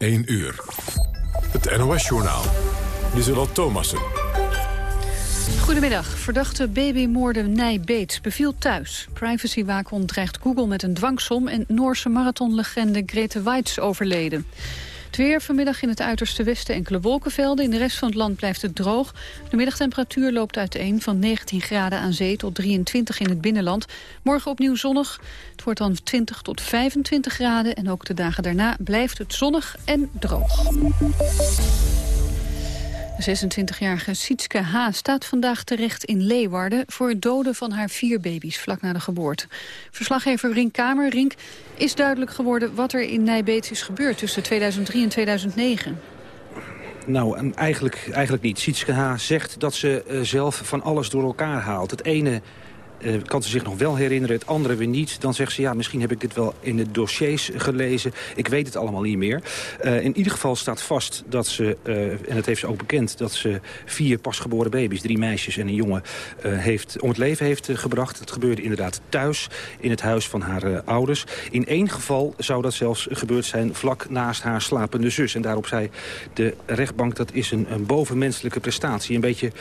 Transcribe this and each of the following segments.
1 uur. Het NOS-journaal. Lieselot Thomassen. Goedemiddag. Verdachte babymoorder Nij Beets beviel thuis. Privacywaakhond dreigt Google met een dwangsom... en Noorse marathonlegende Grete Weitz overleden. Weer vanmiddag in het uiterste westen enkele wolkenvelden. In de rest van het land blijft het droog. De middagtemperatuur loopt uiteen van 19 graden aan zee tot 23 in het binnenland. Morgen opnieuw zonnig. Het wordt dan 20 tot 25 graden. En ook de dagen daarna blijft het zonnig en droog. De 26-jarige Sietske H. staat vandaag terecht in Leeuwarden... voor het doden van haar vier baby's vlak na de geboorte. Verslaggever Rink Kamer. Is duidelijk geworden wat er in Nijbeets is gebeurd... tussen 2003 en 2009? Nou, eigenlijk, eigenlijk niet. Sietske H. zegt dat ze uh, zelf van alles door elkaar haalt. Het ene uh, kan ze zich nog wel herinneren, het andere weer niet. Dan zegt ze, ja, misschien heb ik dit wel in de dossiers gelezen. Ik weet het allemaal niet meer. Uh, in ieder geval staat vast dat ze, uh, en dat heeft ze ook bekend... dat ze vier pasgeboren baby's, drie meisjes en een jongen... heeft, om het leven heeft gebracht. Het gebeurde inderdaad thuis, in het huis van haar ouders. In één geval zou dat zelfs gebeurd zijn vlak naast haar slapende zus. En daarop zei de rechtbank, dat is een, een bovenmenselijke prestatie. Een beetje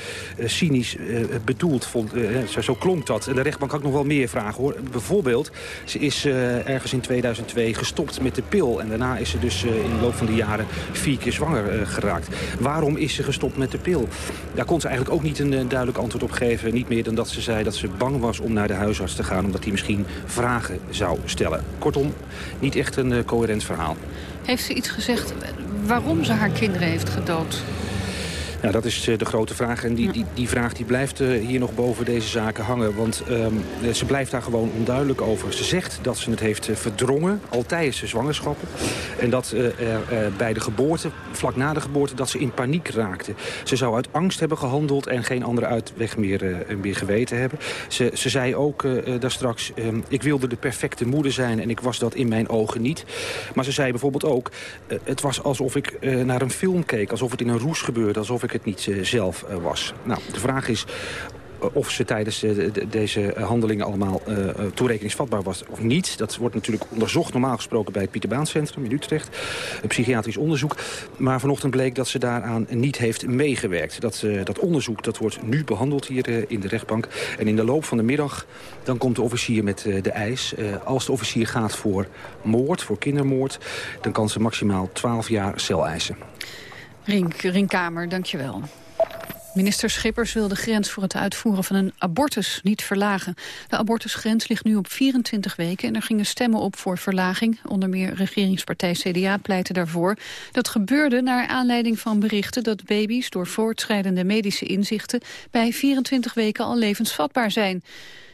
cynisch bedoeld, vond, zo klonk dat. En de rechtbank had nog wel meer vragen hoor. Bijvoorbeeld, ze is uh, ergens in 2002 gestopt met de pil. En daarna is ze dus uh, in de loop van de jaren vier keer zwanger geraakt. Waarom is ze gestopt met de pil? Daar kon ze eigenlijk ook niet een duidelijk antwoord op geven. Niet meer dan dat ze zei dat ze bang was om naar de huisarts te gaan... omdat hij misschien vragen zou stellen. Kortom, niet echt een coherent verhaal. Heeft ze iets gezegd waarom ze haar kinderen heeft gedood? Nou, dat is eh, de grote vraag. En die, die, die vraag die blijft eh, hier nog boven deze zaken hangen. Want um, ze blijft daar gewoon onduidelijk over. Ze zegt dat ze het heeft verdrongen, al tijdens de zwangerschappen. En dat uh, bij de geboorte, vlak na de geboorte, dat ze in paniek raakte. Ze zou uit angst hebben gehandeld en geen andere uitweg meer, meer geweten hebben. Ze, ze zei ook daar straks, ehm, ik wilde de perfecte moeder zijn en ik was dat in mijn ogen niet. Maar ze zei bijvoorbeeld ook, het was alsof ik naar een film keek. Alsof het in een roes gebeurde, alsof ik het niet uh, zelf uh, was. Nou, de vraag is of ze tijdens de, de, deze handelingen allemaal toerekeningsvatbaar was of niet. Dat wordt natuurlijk onderzocht, normaal gesproken bij het Pieter Baan Centrum in Utrecht. Een psychiatrisch onderzoek. Maar vanochtend bleek dat ze daaraan niet heeft meegewerkt. Dat, dat onderzoek dat wordt nu behandeld hier in de rechtbank. En in de loop van de middag dan komt de officier met de eis. als de officier gaat voor moord, voor kindermoord... dan kan ze maximaal 12 jaar cel eisen. Rink, Rinkkamer, dankjewel. Minister Schippers wil de grens voor het uitvoeren van een abortus niet verlagen. De abortusgrens ligt nu op 24 weken en er gingen stemmen op voor verlaging. Onder meer regeringspartij CDA pleitte daarvoor. Dat gebeurde naar aanleiding van berichten dat baby's door voortschrijdende medische inzichten bij 24 weken al levensvatbaar zijn.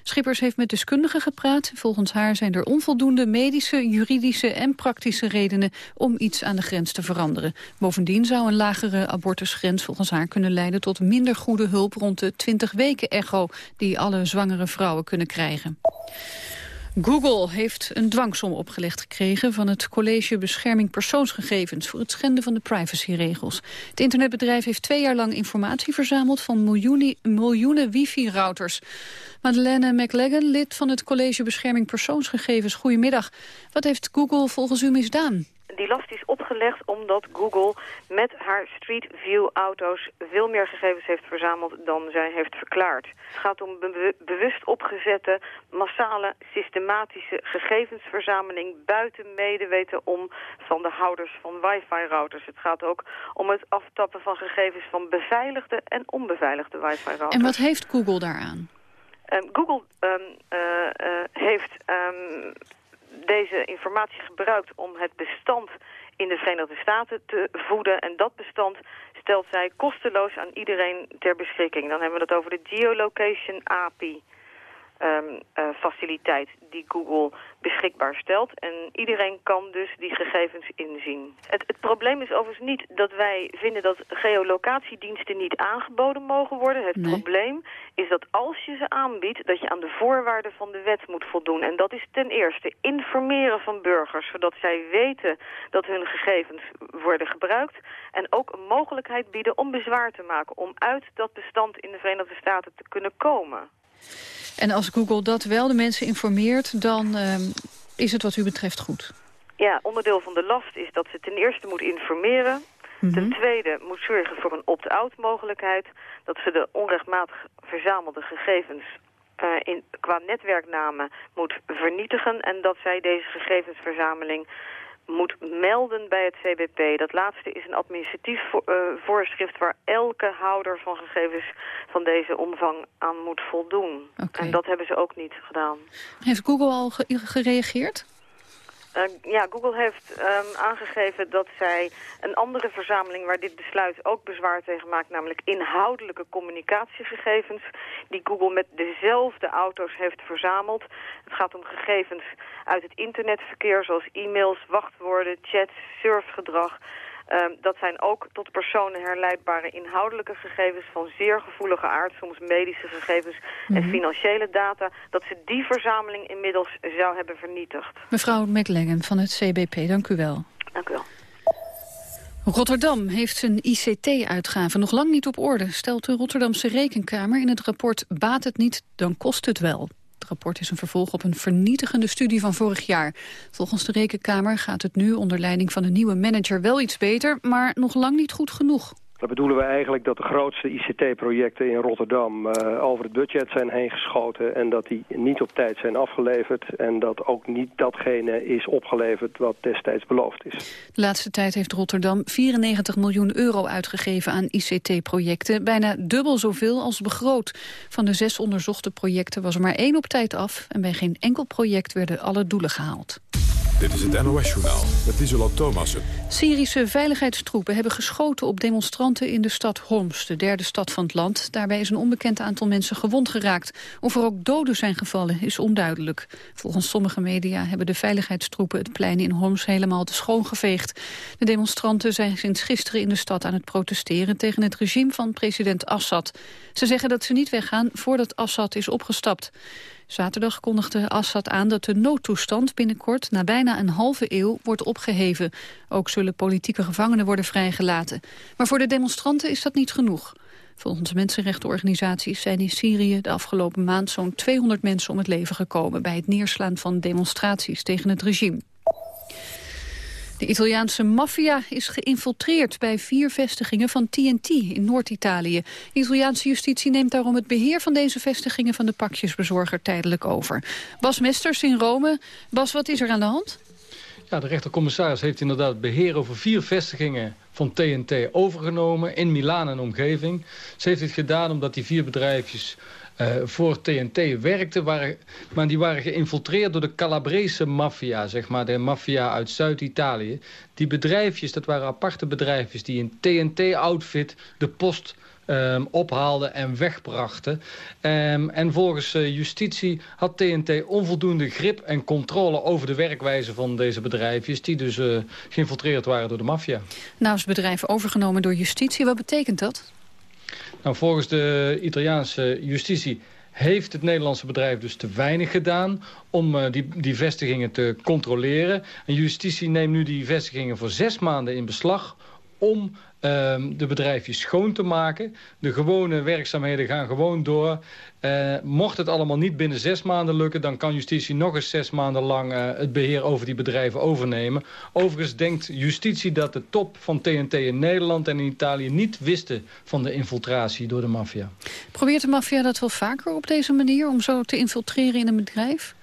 Schippers heeft met deskundigen gepraat. Volgens haar zijn er onvoldoende medische, juridische en praktische redenen om iets aan de grens te veranderen. Bovendien zou een lagere abortusgrens volgens haar kunnen leiden tot minder goede hulp rond de 20 weken echo die alle zwangere vrouwen kunnen krijgen. Google heeft een dwangsom opgelegd gekregen van het College Bescherming Persoonsgegevens voor het schenden van de privacyregels. Het internetbedrijf heeft twee jaar lang informatie verzameld van miljoenen, wifi-routers. Madeleine McLagan, lid van het College Bescherming Persoonsgegevens. Goedemiddag. Wat heeft Google volgens u misdaan? Die is opgelegd omdat Google met haar Street View auto's veel meer gegevens heeft verzameld dan zij heeft verklaard. Het gaat om bewust opgezette, massale, systematische gegevensverzameling buiten medeweten om van de houders van wifi-routers. Het gaat ook om het aftappen van gegevens van beveiligde en onbeveiligde wifi-routers. En wat heeft Google daaraan? Um, Google um, uh, uh, heeft um, deze informatie gebruikt om het bestand in de Verenigde Staten te voeden. En dat bestand stelt zij kosteloos aan iedereen ter beschikking. Dan hebben we het over de Geolocation API. Um, uh, faciliteit die Google beschikbaar stelt. En iedereen kan dus die gegevens inzien. Het, het, probleem is overigens niet dat wij vinden dat geolocatiediensten niet aangeboden mogen worden. Het nee. probleem is dat als je ze aanbiedt, dat je aan de voorwaarden van de wet moet voldoen. En dat is ten eerste informeren van burgers, zodat zij weten dat hun gegevens worden gebruikt. En ook een mogelijkheid bieden om bezwaar te maken, om uit dat bestand in de Verenigde Staten te kunnen komen. En als Google dat wel de mensen informeert, dan uh, is het wat u betreft goed? Ja, onderdeel van de last is dat ze ten eerste moet informeren. Ten tweede moet zorgen voor een opt-out mogelijkheid. Dat ze de onrechtmatig verzamelde gegevens uh, in, qua netwerknamen moet vernietigen. En dat zij deze gegevensverzameling moet melden bij het CBP. Dat laatste is een administratief uh, voorschrift waar elke houder van gegevens van deze omvang aan moet voldoen. Okay. En dat hebben ze ook niet gedaan. Heeft Google al ge gereageerd? Uh, ja, Google heeft um, aangegeven dat zij een andere verzameling waar dit besluit ook bezwaar tegen maakt, namelijk inhoudelijke communicatiegegevens, die Google met dezelfde auto's heeft verzameld. Het gaat om gegevens uit het internetverkeer, zoals e-mails, wachtwoorden, chats, surfgedrag, Um, dat zijn ook tot personen herleidbare inhoudelijke gegevens van zeer gevoelige aard, soms medische gegevens en mhm. financiële data, dat ze die verzameling inmiddels zou hebben vernietigd. Mevrouw McLengen van het CBP, dank u wel. Dank u wel. Rotterdam heeft zijn ICT-uitgaven nog lang niet op orde, stelt de Rotterdamse Rekenkamer in het rapport Baat het niet, dan kost het wel. Het rapport is een vervolg op een vernietigende studie van vorig jaar. Volgens de Rekenkamer gaat het nu onder leiding van een nieuwe manager wel iets beter, maar nog lang niet goed genoeg. Dan bedoelen we eigenlijk dat de grootste ICT-projecten in Rotterdam uh, over het budget zijn heen geschoten en dat die niet op tijd zijn afgeleverd en dat ook niet datgene is opgeleverd wat destijds beloofd is. De laatste tijd heeft Rotterdam 94 miljoen euro uitgegeven aan ICT-projecten, bijna dubbel zoveel als begroot. Van de zes onderzochte projecten was er maar één op tijd af en bij geen enkel project werden alle doelen gehaald. Dit is het NOS-journaal met Isola Thomassen. Syrische veiligheidstroepen hebben geschoten op demonstranten in de stad Homs, de derde stad van het land. Daarbij is een onbekend aantal mensen gewond geraakt. Of er ook doden zijn gevallen is onduidelijk. Volgens sommige media hebben de veiligheidstroepen het plein in Homs helemaal te schoongeveegd. De demonstranten zijn sinds gisteren in de stad aan het protesteren tegen het regime van president Assad. Ze zeggen dat ze niet weggaan voordat Assad is opgestapt. Zaterdag kondigde Assad aan dat de noodtoestand binnenkort na bijna een halve eeuw wordt opgeheven. Ook zullen politieke gevangenen worden vrijgelaten. Maar voor de demonstranten is dat niet genoeg. Volgens mensenrechtenorganisaties zijn in Syrië de afgelopen maand zo'n 200 mensen om het leven gekomen bij het neerslaan van demonstraties tegen het regime. De Italiaanse maffia is geïnfiltreerd bij vier vestigingen van TNT in Noord-Italië. De Italiaanse justitie neemt daarom het beheer van deze vestigingen van de pakjesbezorger tijdelijk over. Bas Mesters in Rome. Bas, wat is er aan de hand? Ja, de rechtercommissaris heeft inderdaad het beheer over vier vestigingen van TNT overgenomen in Milaan en omgeving. Ze heeft dit gedaan omdat die vier bedrijfjes uh, voor TNT werkten. Maar die waren geïnfiltreerd door de Calabrese maffia, zeg maar, de maffia uit Zuid-Italië. Die bedrijfjes, dat waren aparte bedrijfjes die in TNT-outfit de post um, ophaalden en wegbrachten. Um, en volgens uh, justitie had TNT onvoldoende grip en controle over de werkwijze van deze bedrijfjes... die dus uh, geïnfiltreerd waren door de maffia. Nou bedrijf overgenomen door justitie. Wat betekent dat? Nou, volgens de Italiaanse justitie heeft het Nederlandse bedrijf dus te weinig gedaan om uh, die, die vestigingen te controleren. En justitie neemt nu die vestigingen voor zes maanden in beslag om de bedrijfjes schoon te maken. De gewone werkzaamheden gaan gewoon door. Uh, mocht het allemaal niet binnen zes maanden lukken... dan kan justitie nog eens zes maanden lang uh, het beheer over die bedrijven overnemen. Overigens denkt justitie dat de top van TNT in Nederland en in Italië... niet wisten van de infiltratie door de maffia. Probeert de maffia dat wel vaker op deze manier... om zo te infiltreren in een bedrijf?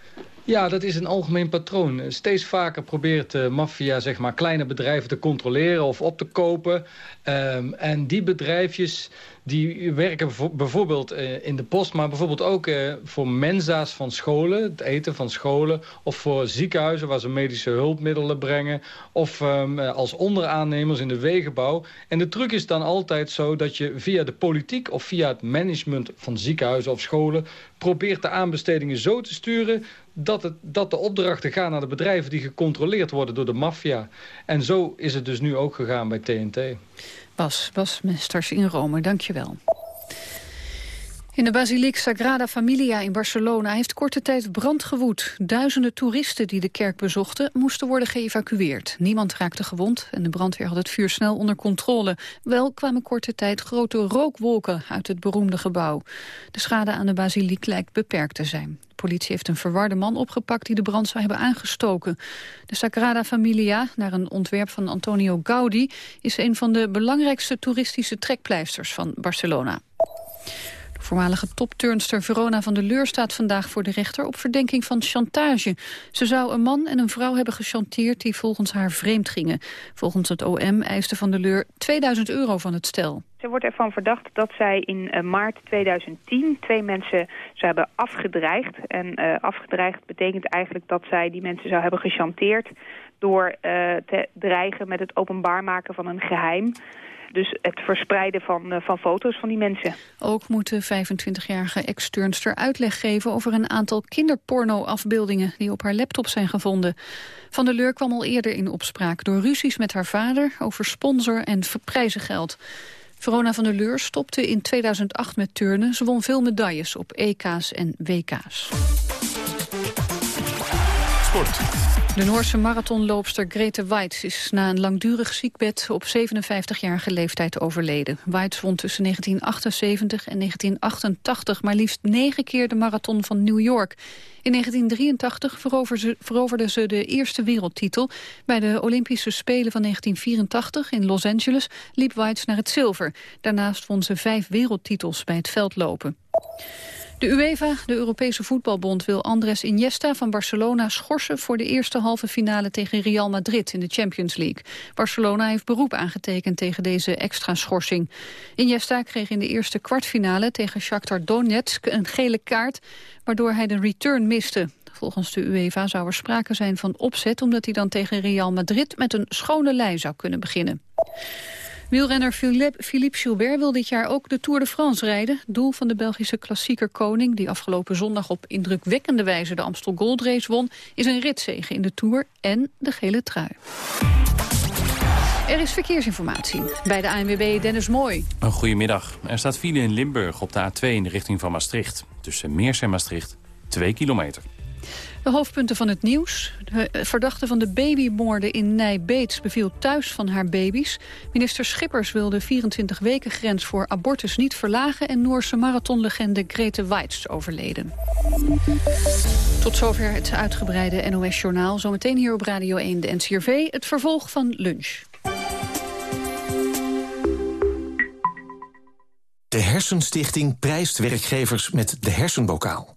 Ja, dat is een algemeen patroon. Steeds vaker probeert de maffia zeg maar, kleine bedrijven te controleren of op te kopen. Um, en die bedrijfjes die werken bijvoorbeeld uh, in de post... maar bijvoorbeeld ook uh, voor mensa's van scholen, het eten van scholen... of voor ziekenhuizen waar ze medische hulpmiddelen brengen... of um, als onderaannemers in de wegenbouw. En de truc is dan altijd zo dat je via de politiek... of via het management van ziekenhuizen of scholen... probeert de aanbestedingen zo te sturen dat, het, dat de opdrachten gaan naar de bedrijven die gecontroleerd worden door de maffia. En zo is het dus nu ook gegaan bij TNT. Bas, Bas Mesters in Rome, dankjewel. In de basiliek Sagrada Familia in Barcelona heeft korte tijd brand gewoed. Duizenden toeristen die de kerk bezochten moesten worden geëvacueerd. Niemand raakte gewond en de brandweer had het vuur snel onder controle. Wel kwamen korte tijd grote rookwolken uit het beroemde gebouw. De schade aan de basiliek lijkt beperkt te zijn. De politie heeft een verwarde man opgepakt die de brand zou hebben aangestoken. De Sagrada Familia, naar een ontwerp van Antonio Gaudi... is een van de belangrijkste toeristische trekpleisters van Barcelona. Voormalige topturnster Verona van der Leur staat vandaag voor de rechter op verdenking van chantage. Ze zou een man en een vrouw hebben gechanteerd die volgens haar vreemd gingen. Volgens het OM eiste van der Leur 2000 euro van het stel. Ze wordt ervan verdacht dat zij in uh, maart 2010 twee mensen zou hebben afgedreigd. En uh, afgedreigd betekent eigenlijk dat zij die mensen zou hebben gechanteerd... door uh, te dreigen met het openbaar maken van een geheim... Dus het verspreiden van, uh, van foto's van die mensen. Ook moet de 25-jarige ex-turnster uitleg geven over een aantal kinderporno-afbeeldingen die op haar laptop zijn gevonden. Van der Leur kwam al eerder in opspraak door ruzies met haar vader over sponsor en prijzengeld. Verona van der Leur stopte in 2008 met turnen. Ze won veel medailles op EK's en WK's. De Noorse marathonloopster Grete Weitz is na een langdurig ziekbed op 57-jarige leeftijd overleden. Weitz won tussen 1978 en 1988 maar liefst negen keer de marathon van New York. In 1983 veroverde ze de eerste wereldtitel. Bij de Olympische Spelen van 1984 in Los Angeles liep Weitz naar het zilver. Daarnaast won ze vijf wereldtitels bij het veldlopen. De UEFA, de Europese voetbalbond, wil Andres Iniesta van Barcelona schorsen voor de eerste halve finale tegen Real Madrid in de Champions League. Barcelona heeft beroep aangetekend tegen deze extra schorsing. Iniesta kreeg in de eerste kwartfinale tegen Shakhtar Donetsk een gele kaart, waardoor hij de return miste. Volgens de UEFA zou er sprake zijn van opzet... omdat hij dan tegen Real Madrid met een schone lei zou kunnen beginnen. Wielrenner Philippe Gilbert wil dit jaar ook de Tour de France rijden. Doel van de Belgische klassieker Koning, die afgelopen zondag op indrukwekkende wijze de Amstel Gold Race won, is een ritzege in de Tour en de gele trui. Er is verkeersinformatie bij de ANWB Dennis Mooi. Een goedemiddag. Er staat file in Limburg op de A2 in de richting van Maastricht. Tussen Meers en Maastricht, 2 kilometer. De hoofdpunten van het nieuws. De verdachte van de babymoorden in Nijbeets beviel thuis van haar baby's. Minister Schippers wil de 24 weken grens voor abortus niet verlagen... en Noorse marathonlegende Grete Weitz overleden. Tot zover het uitgebreide NOS-journaal. Zometeen hier op Radio 1 de NCRV, het vervolg van lunch. De Hersenstichting prijst werkgevers met de hersenbokaal.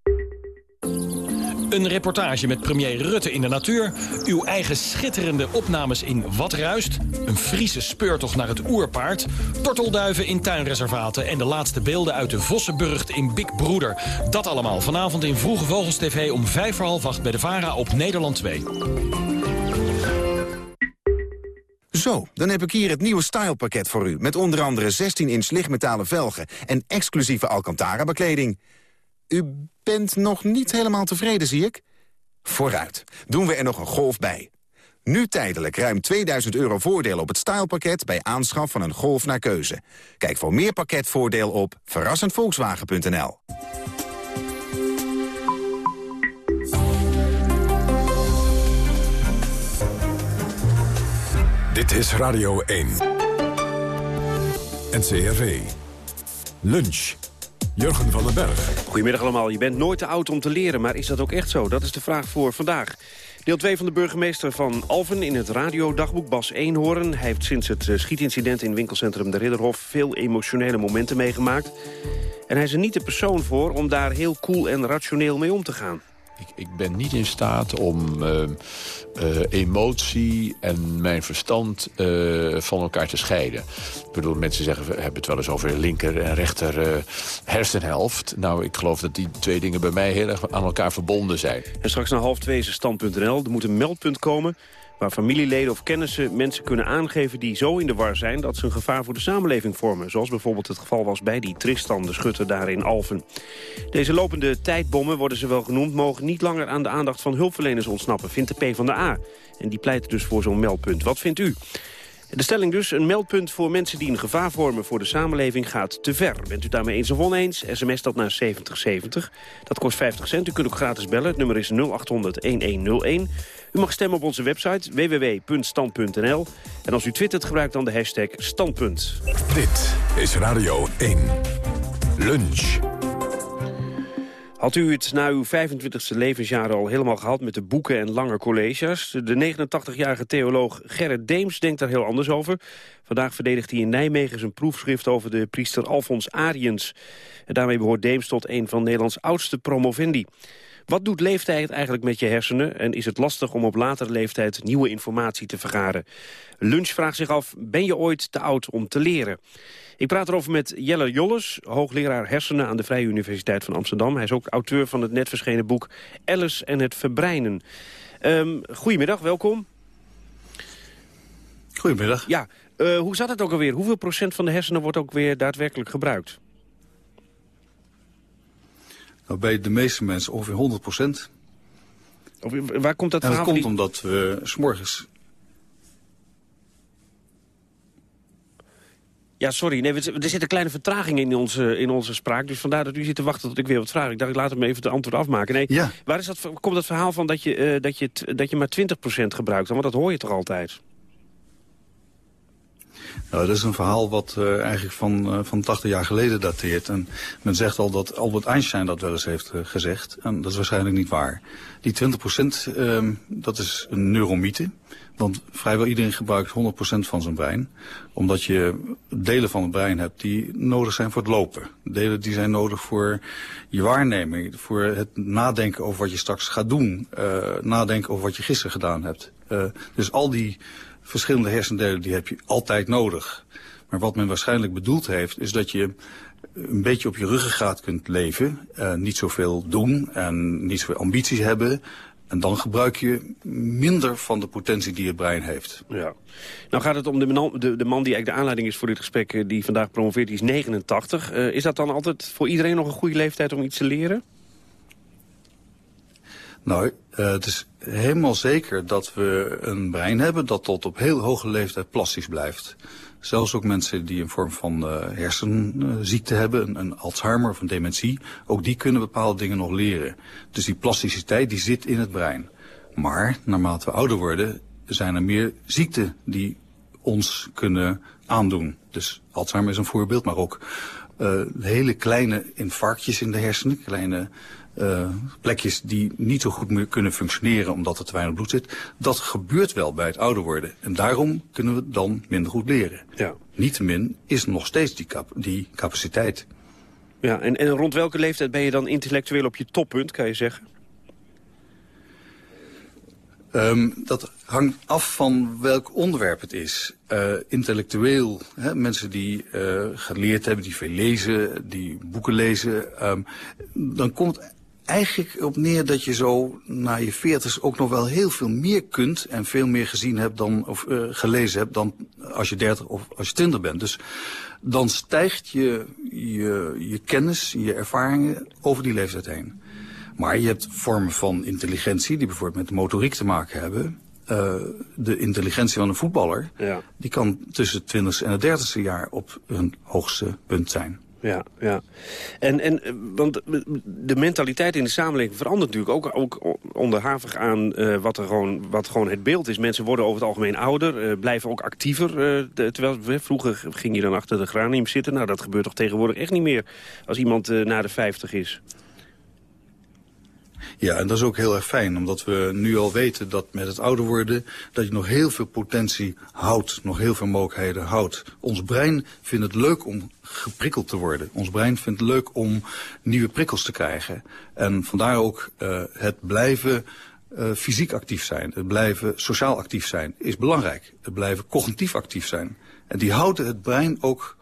Een reportage met premier Rutte in de natuur. Uw eigen schitterende opnames in Wat Ruist. Een Friese speurtocht naar het oerpaard. Tortelduiven in tuinreservaten. En de laatste beelden uit de Vossenburgt in Big Broeder. Dat allemaal vanavond in Vroege Vogels TV om vijf voor half acht bij de VARA op Nederland 2. Zo, dan heb ik hier het nieuwe stylepakket voor u. Met onder andere 16-inch lichtmetalen velgen en exclusieve Alcantara-bekleding. U bent nog niet helemaal tevreden, zie ik? Vooruit, doen we er nog een golf bij. Nu tijdelijk ruim 2000 euro voordeel op het stylepakket... bij aanschaf van een Golf naar keuze. Kijk voor meer pakketvoordeel op verrassendvolkswagen.nl. Dit is Radio 1. NCRV. Lunch. Jurgen van den Berg. Goedemiddag allemaal. Je bent nooit te oud om te leren, maar is dat ook echt zo? Dat is de vraag voor vandaag. Deel 2 van de burgemeester van Alphen in het radiodagboek Bas Eenhoorn. Hij heeft sinds het eh, schietincident in winkelcentrum De Ridderhof... veel emotionele momenten meegemaakt. En hij is er niet de persoon voor om daar heel cool en rationeel mee om te gaan. Ik, ik ben niet in staat om uh, uh, emotie en mijn verstand uh, van elkaar te scheiden. Ik bedoel, mensen zeggen, we hebben het wel eens over linker en rechter hersenhelft. Nou, ik geloof dat die twee dingen bij mij heel erg aan elkaar verbonden zijn. En straks na half twee is stand.nl. Er moet een meldpunt komen waar familieleden of kennissen mensen kunnen aangeven die zo in de war zijn dat ze een gevaar voor de samenleving vormen. Zoals bijvoorbeeld het geval was bij die Tristan, de schutter daar in Alphen. Deze lopende tijdbommen, worden ze wel genoemd, mogen niet langer aan de aandacht van hulpverleners ontsnappen, vindt de PvdA. En die pleit dus voor zo'n meldpunt. Wat vindt u? De stelling dus, een meldpunt voor mensen die een gevaar vormen voor de samenleving gaat te ver. Bent u daarmee eens of oneens? SMS dat naar 7070. Dat kost 50 cent. U kunt ook gratis bellen. Het nummer is 0800-1101. U mag stemmen op onze website www.stand.nl. En als u twittert, gebruik dan de hashtag standpunt. Dit is Radio 1. Lunch. Had u het na uw 25e levensjaar al helemaal gehad met de boeken en lange colleges? De 89-jarige theoloog Gerrit Deems denkt daar heel anders over. Vandaag verdedigt hij in Nijmegen zijn proefschrift over de priester Alfons Ariens. En daarmee behoort Deems tot een van Nederlands oudste promovendi. Wat doet leeftijd eigenlijk met je hersenen? En is het lastig om op latere leeftijd nieuwe informatie te vergaren? Lunch vraagt zich af, ben je ooit te oud om te leren? Ik praat erover met Jelle Jolles, hoogleraar hersenen aan de Vrije Universiteit van Amsterdam. Hij is ook auteur van het net verschenen boek Alice en het Verbreinen. Um, goedemiddag, welkom. Goedemiddag. Ja, uh, hoe zat het ook alweer? Hoeveel procent van de hersenen wordt ook weer daadwerkelijk gebruikt? Nou, bij de meeste mensen ongeveer 100 procent. Waar komt dat en verhaal? dat komt omdat we s'morgens Ja, sorry. Nee, er zit een kleine vertraging in onze, in onze spraak. Dus vandaar dat u zit te wachten tot ik weer wat vraag. Ik dacht, ik laat hem even de antwoord afmaken. Nee, ja. waar is dat, komt dat verhaal van dat je, uh, dat je, dat je maar 20% gebruikt? Want dat hoor je toch altijd? Nou, dat is een verhaal wat uh, eigenlijk van, uh, van 80 jaar geleden dateert. En men zegt al dat Albert Einstein dat wel eens heeft uh, gezegd. En dat is waarschijnlijk niet waar. Die 20% uh, dat is een neuromythe. Want vrijwel iedereen gebruikt 100% van zijn brein. Omdat je delen van het brein hebt die nodig zijn voor het lopen. Delen die zijn nodig voor je waarneming. Voor het nadenken over wat je straks gaat doen. Uh, nadenken over wat je gisteren gedaan hebt. Uh, dus al die verschillende hersendelen die heb je altijd nodig. Maar wat men waarschijnlijk bedoeld heeft is dat je een beetje op je ruggengraat kunt leven. Uh, niet zoveel doen en niet zoveel ambities hebben. En dan gebruik je minder van de potentie die je brein heeft. Ja. Nou gaat het om de man, de, de man die eigenlijk de aanleiding is voor dit gesprek... die vandaag promoveert, die is 89. Uh, is dat dan altijd voor iedereen nog een goede leeftijd om iets te leren? Nou, uh, het is helemaal zeker dat we een brein hebben... dat tot op heel hoge leeftijd plastisch blijft. Zelfs ook mensen die een vorm van uh, hersenziekte hebben, een, een Alzheimer of een dementie, ook die kunnen bepaalde dingen nog leren. Dus die plasticiteit die zit in het brein. Maar naarmate we ouder worden, zijn er meer ziekten die ons kunnen aandoen. Dus Alzheimer is een voorbeeld, maar ook uh, hele kleine infarctjes in de hersenen, kleine uh, plekjes die niet zo goed meer kunnen functioneren omdat er te weinig bloed zit. Dat gebeurt wel bij het ouder worden. En daarom kunnen we dan minder goed leren. Ja. Niettemin is nog steeds die, cap die capaciteit. Ja, en, en rond welke leeftijd ben je dan intellectueel op je toppunt, kan je zeggen? Um, dat hangt af van welk onderwerp het is. Uh, intellectueel, hè, mensen die uh, geleerd hebben, die veel lezen, die boeken lezen... Um, dan komt het eigenlijk op neer dat je zo na je veertig ook nog wel heel veel meer kunt... en veel meer gezien hebt dan, of uh, gelezen hebt dan als je dertig of als je twintig bent. Dus dan stijgt je, je, je kennis, je ervaringen over die leeftijd heen. Maar je hebt vormen van intelligentie die bijvoorbeeld met motoriek te maken hebben. Uh, de intelligentie van een voetballer, ja. die kan tussen het twintigste en het dertigste jaar op hun hoogste punt zijn. Ja, ja. En, en, want de mentaliteit in de samenleving verandert natuurlijk ook, ook onderhavig aan uh, wat, er gewoon, wat gewoon het beeld is. Mensen worden over het algemeen ouder, blijven ook actiever. Uh, terwijl vroeger ging je dan achter de granium zitten. Nou, dat gebeurt toch tegenwoordig echt niet meer als iemand na de 50 is. Ja, en dat is ook heel erg fijn, omdat we nu al weten dat met het ouder worden... dat je nog heel veel potentie houdt, nog heel veel mogelijkheden houdt. Ons brein vindt het leuk om geprikkeld te worden. Ons brein vindt het leuk om nieuwe prikkels te krijgen. En vandaar ook uh, het blijven uh, fysiek actief zijn, het blijven sociaal actief zijn, is belangrijk. Het blijven cognitief actief zijn. En die houden het brein ook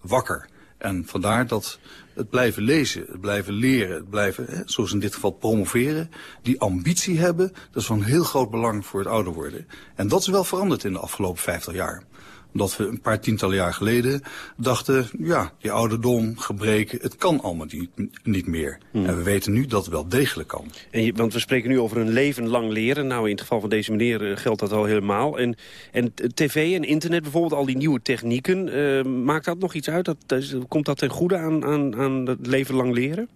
wakker. En vandaar dat het blijven lezen, het blijven leren, het blijven, hè, zoals in dit geval promoveren, die ambitie hebben, dat is van heel groot belang voor het ouder worden. En dat is wel veranderd in de afgelopen 50 jaar omdat we een paar tientallen jaar geleden dachten... ja, die ouderdom, gebreken, het kan allemaal niet, niet meer. Hmm. En we weten nu dat het wel degelijk kan. En je, want we spreken nu over een leven lang leren. Nou, in het geval van deze meneer eh, geldt dat al helemaal. En, en tv en internet bijvoorbeeld, al die nieuwe technieken... eh, maakt dat nog iets uit? Dat, dat- komt dat ten goede aan, aan, aan het leven lang leren?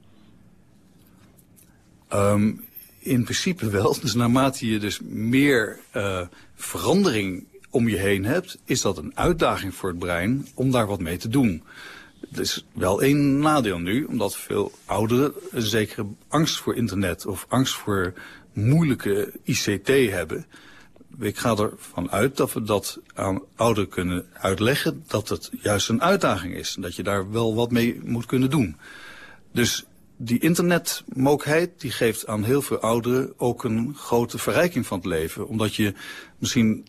Ehm, in principe wel. Dus naarmate je dus meer eh, verandering om je heen hebt... is dat een uitdaging voor het brein om daar wat mee te doen. Er is wel één nadeel nu, omdat veel ouderen een zekere angst voor internet... of angst voor moeilijke ICT hebben. Ik ga ervan uit dat we dat aan ouderen kunnen uitleggen... dat het juist een uitdaging is. en Dat je daar wel wat mee moet kunnen doen. Dus die internetmookheid die geeft aan heel veel ouderen ook een grote verrijking van het leven. Omdat je misschien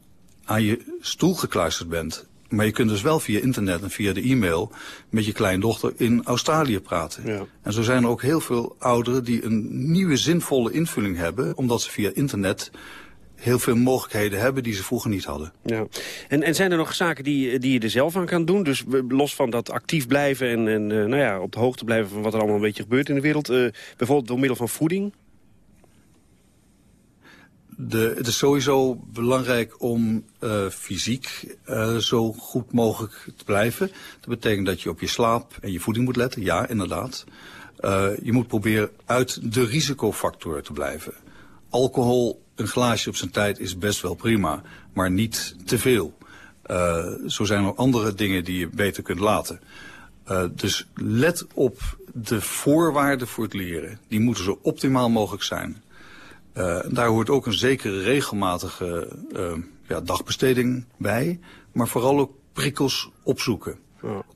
aan je stoel gekluisterd bent. Maar je kunt dus wel via internet en via de e-mail met je kleindochter in Australië praten. En zo zijn er ook heel veel ouderen die een nieuwe zinvolle invulling hebben. Omdat ze via internet heel veel mogelijkheden hebben die ze vroeger niet hadden. Ja. En, en zijn er nog zaken die, die je er zelf aan kan doen? Dus los van dat actief blijven en, en eh, nou ja, op de hoogte blijven... van wat er allemaal een beetje gebeurt in de wereld. eh, bijvoorbeeld door middel van voeding? De, het is sowieso belangrijk om eh, fysiek eh, zo goed mogelijk te blijven. Dat betekent dat je op je slaap en je voeding moet letten. Ja, inderdaad. Eh, je moet proberen uit de risicofactoren te blijven. Alcohol, een glaasje op zijn tijd is best wel prima, maar niet te veel. Zo zijn er andere dingen die je beter kunt laten. Dus let op de voorwaarden voor het leren. Die moeten zo optimaal mogelijk zijn. Eh, daar hoort ook een zekere regelmatige eh, ja, dagbesteding bij. Maar vooral ook prikkels opzoeken.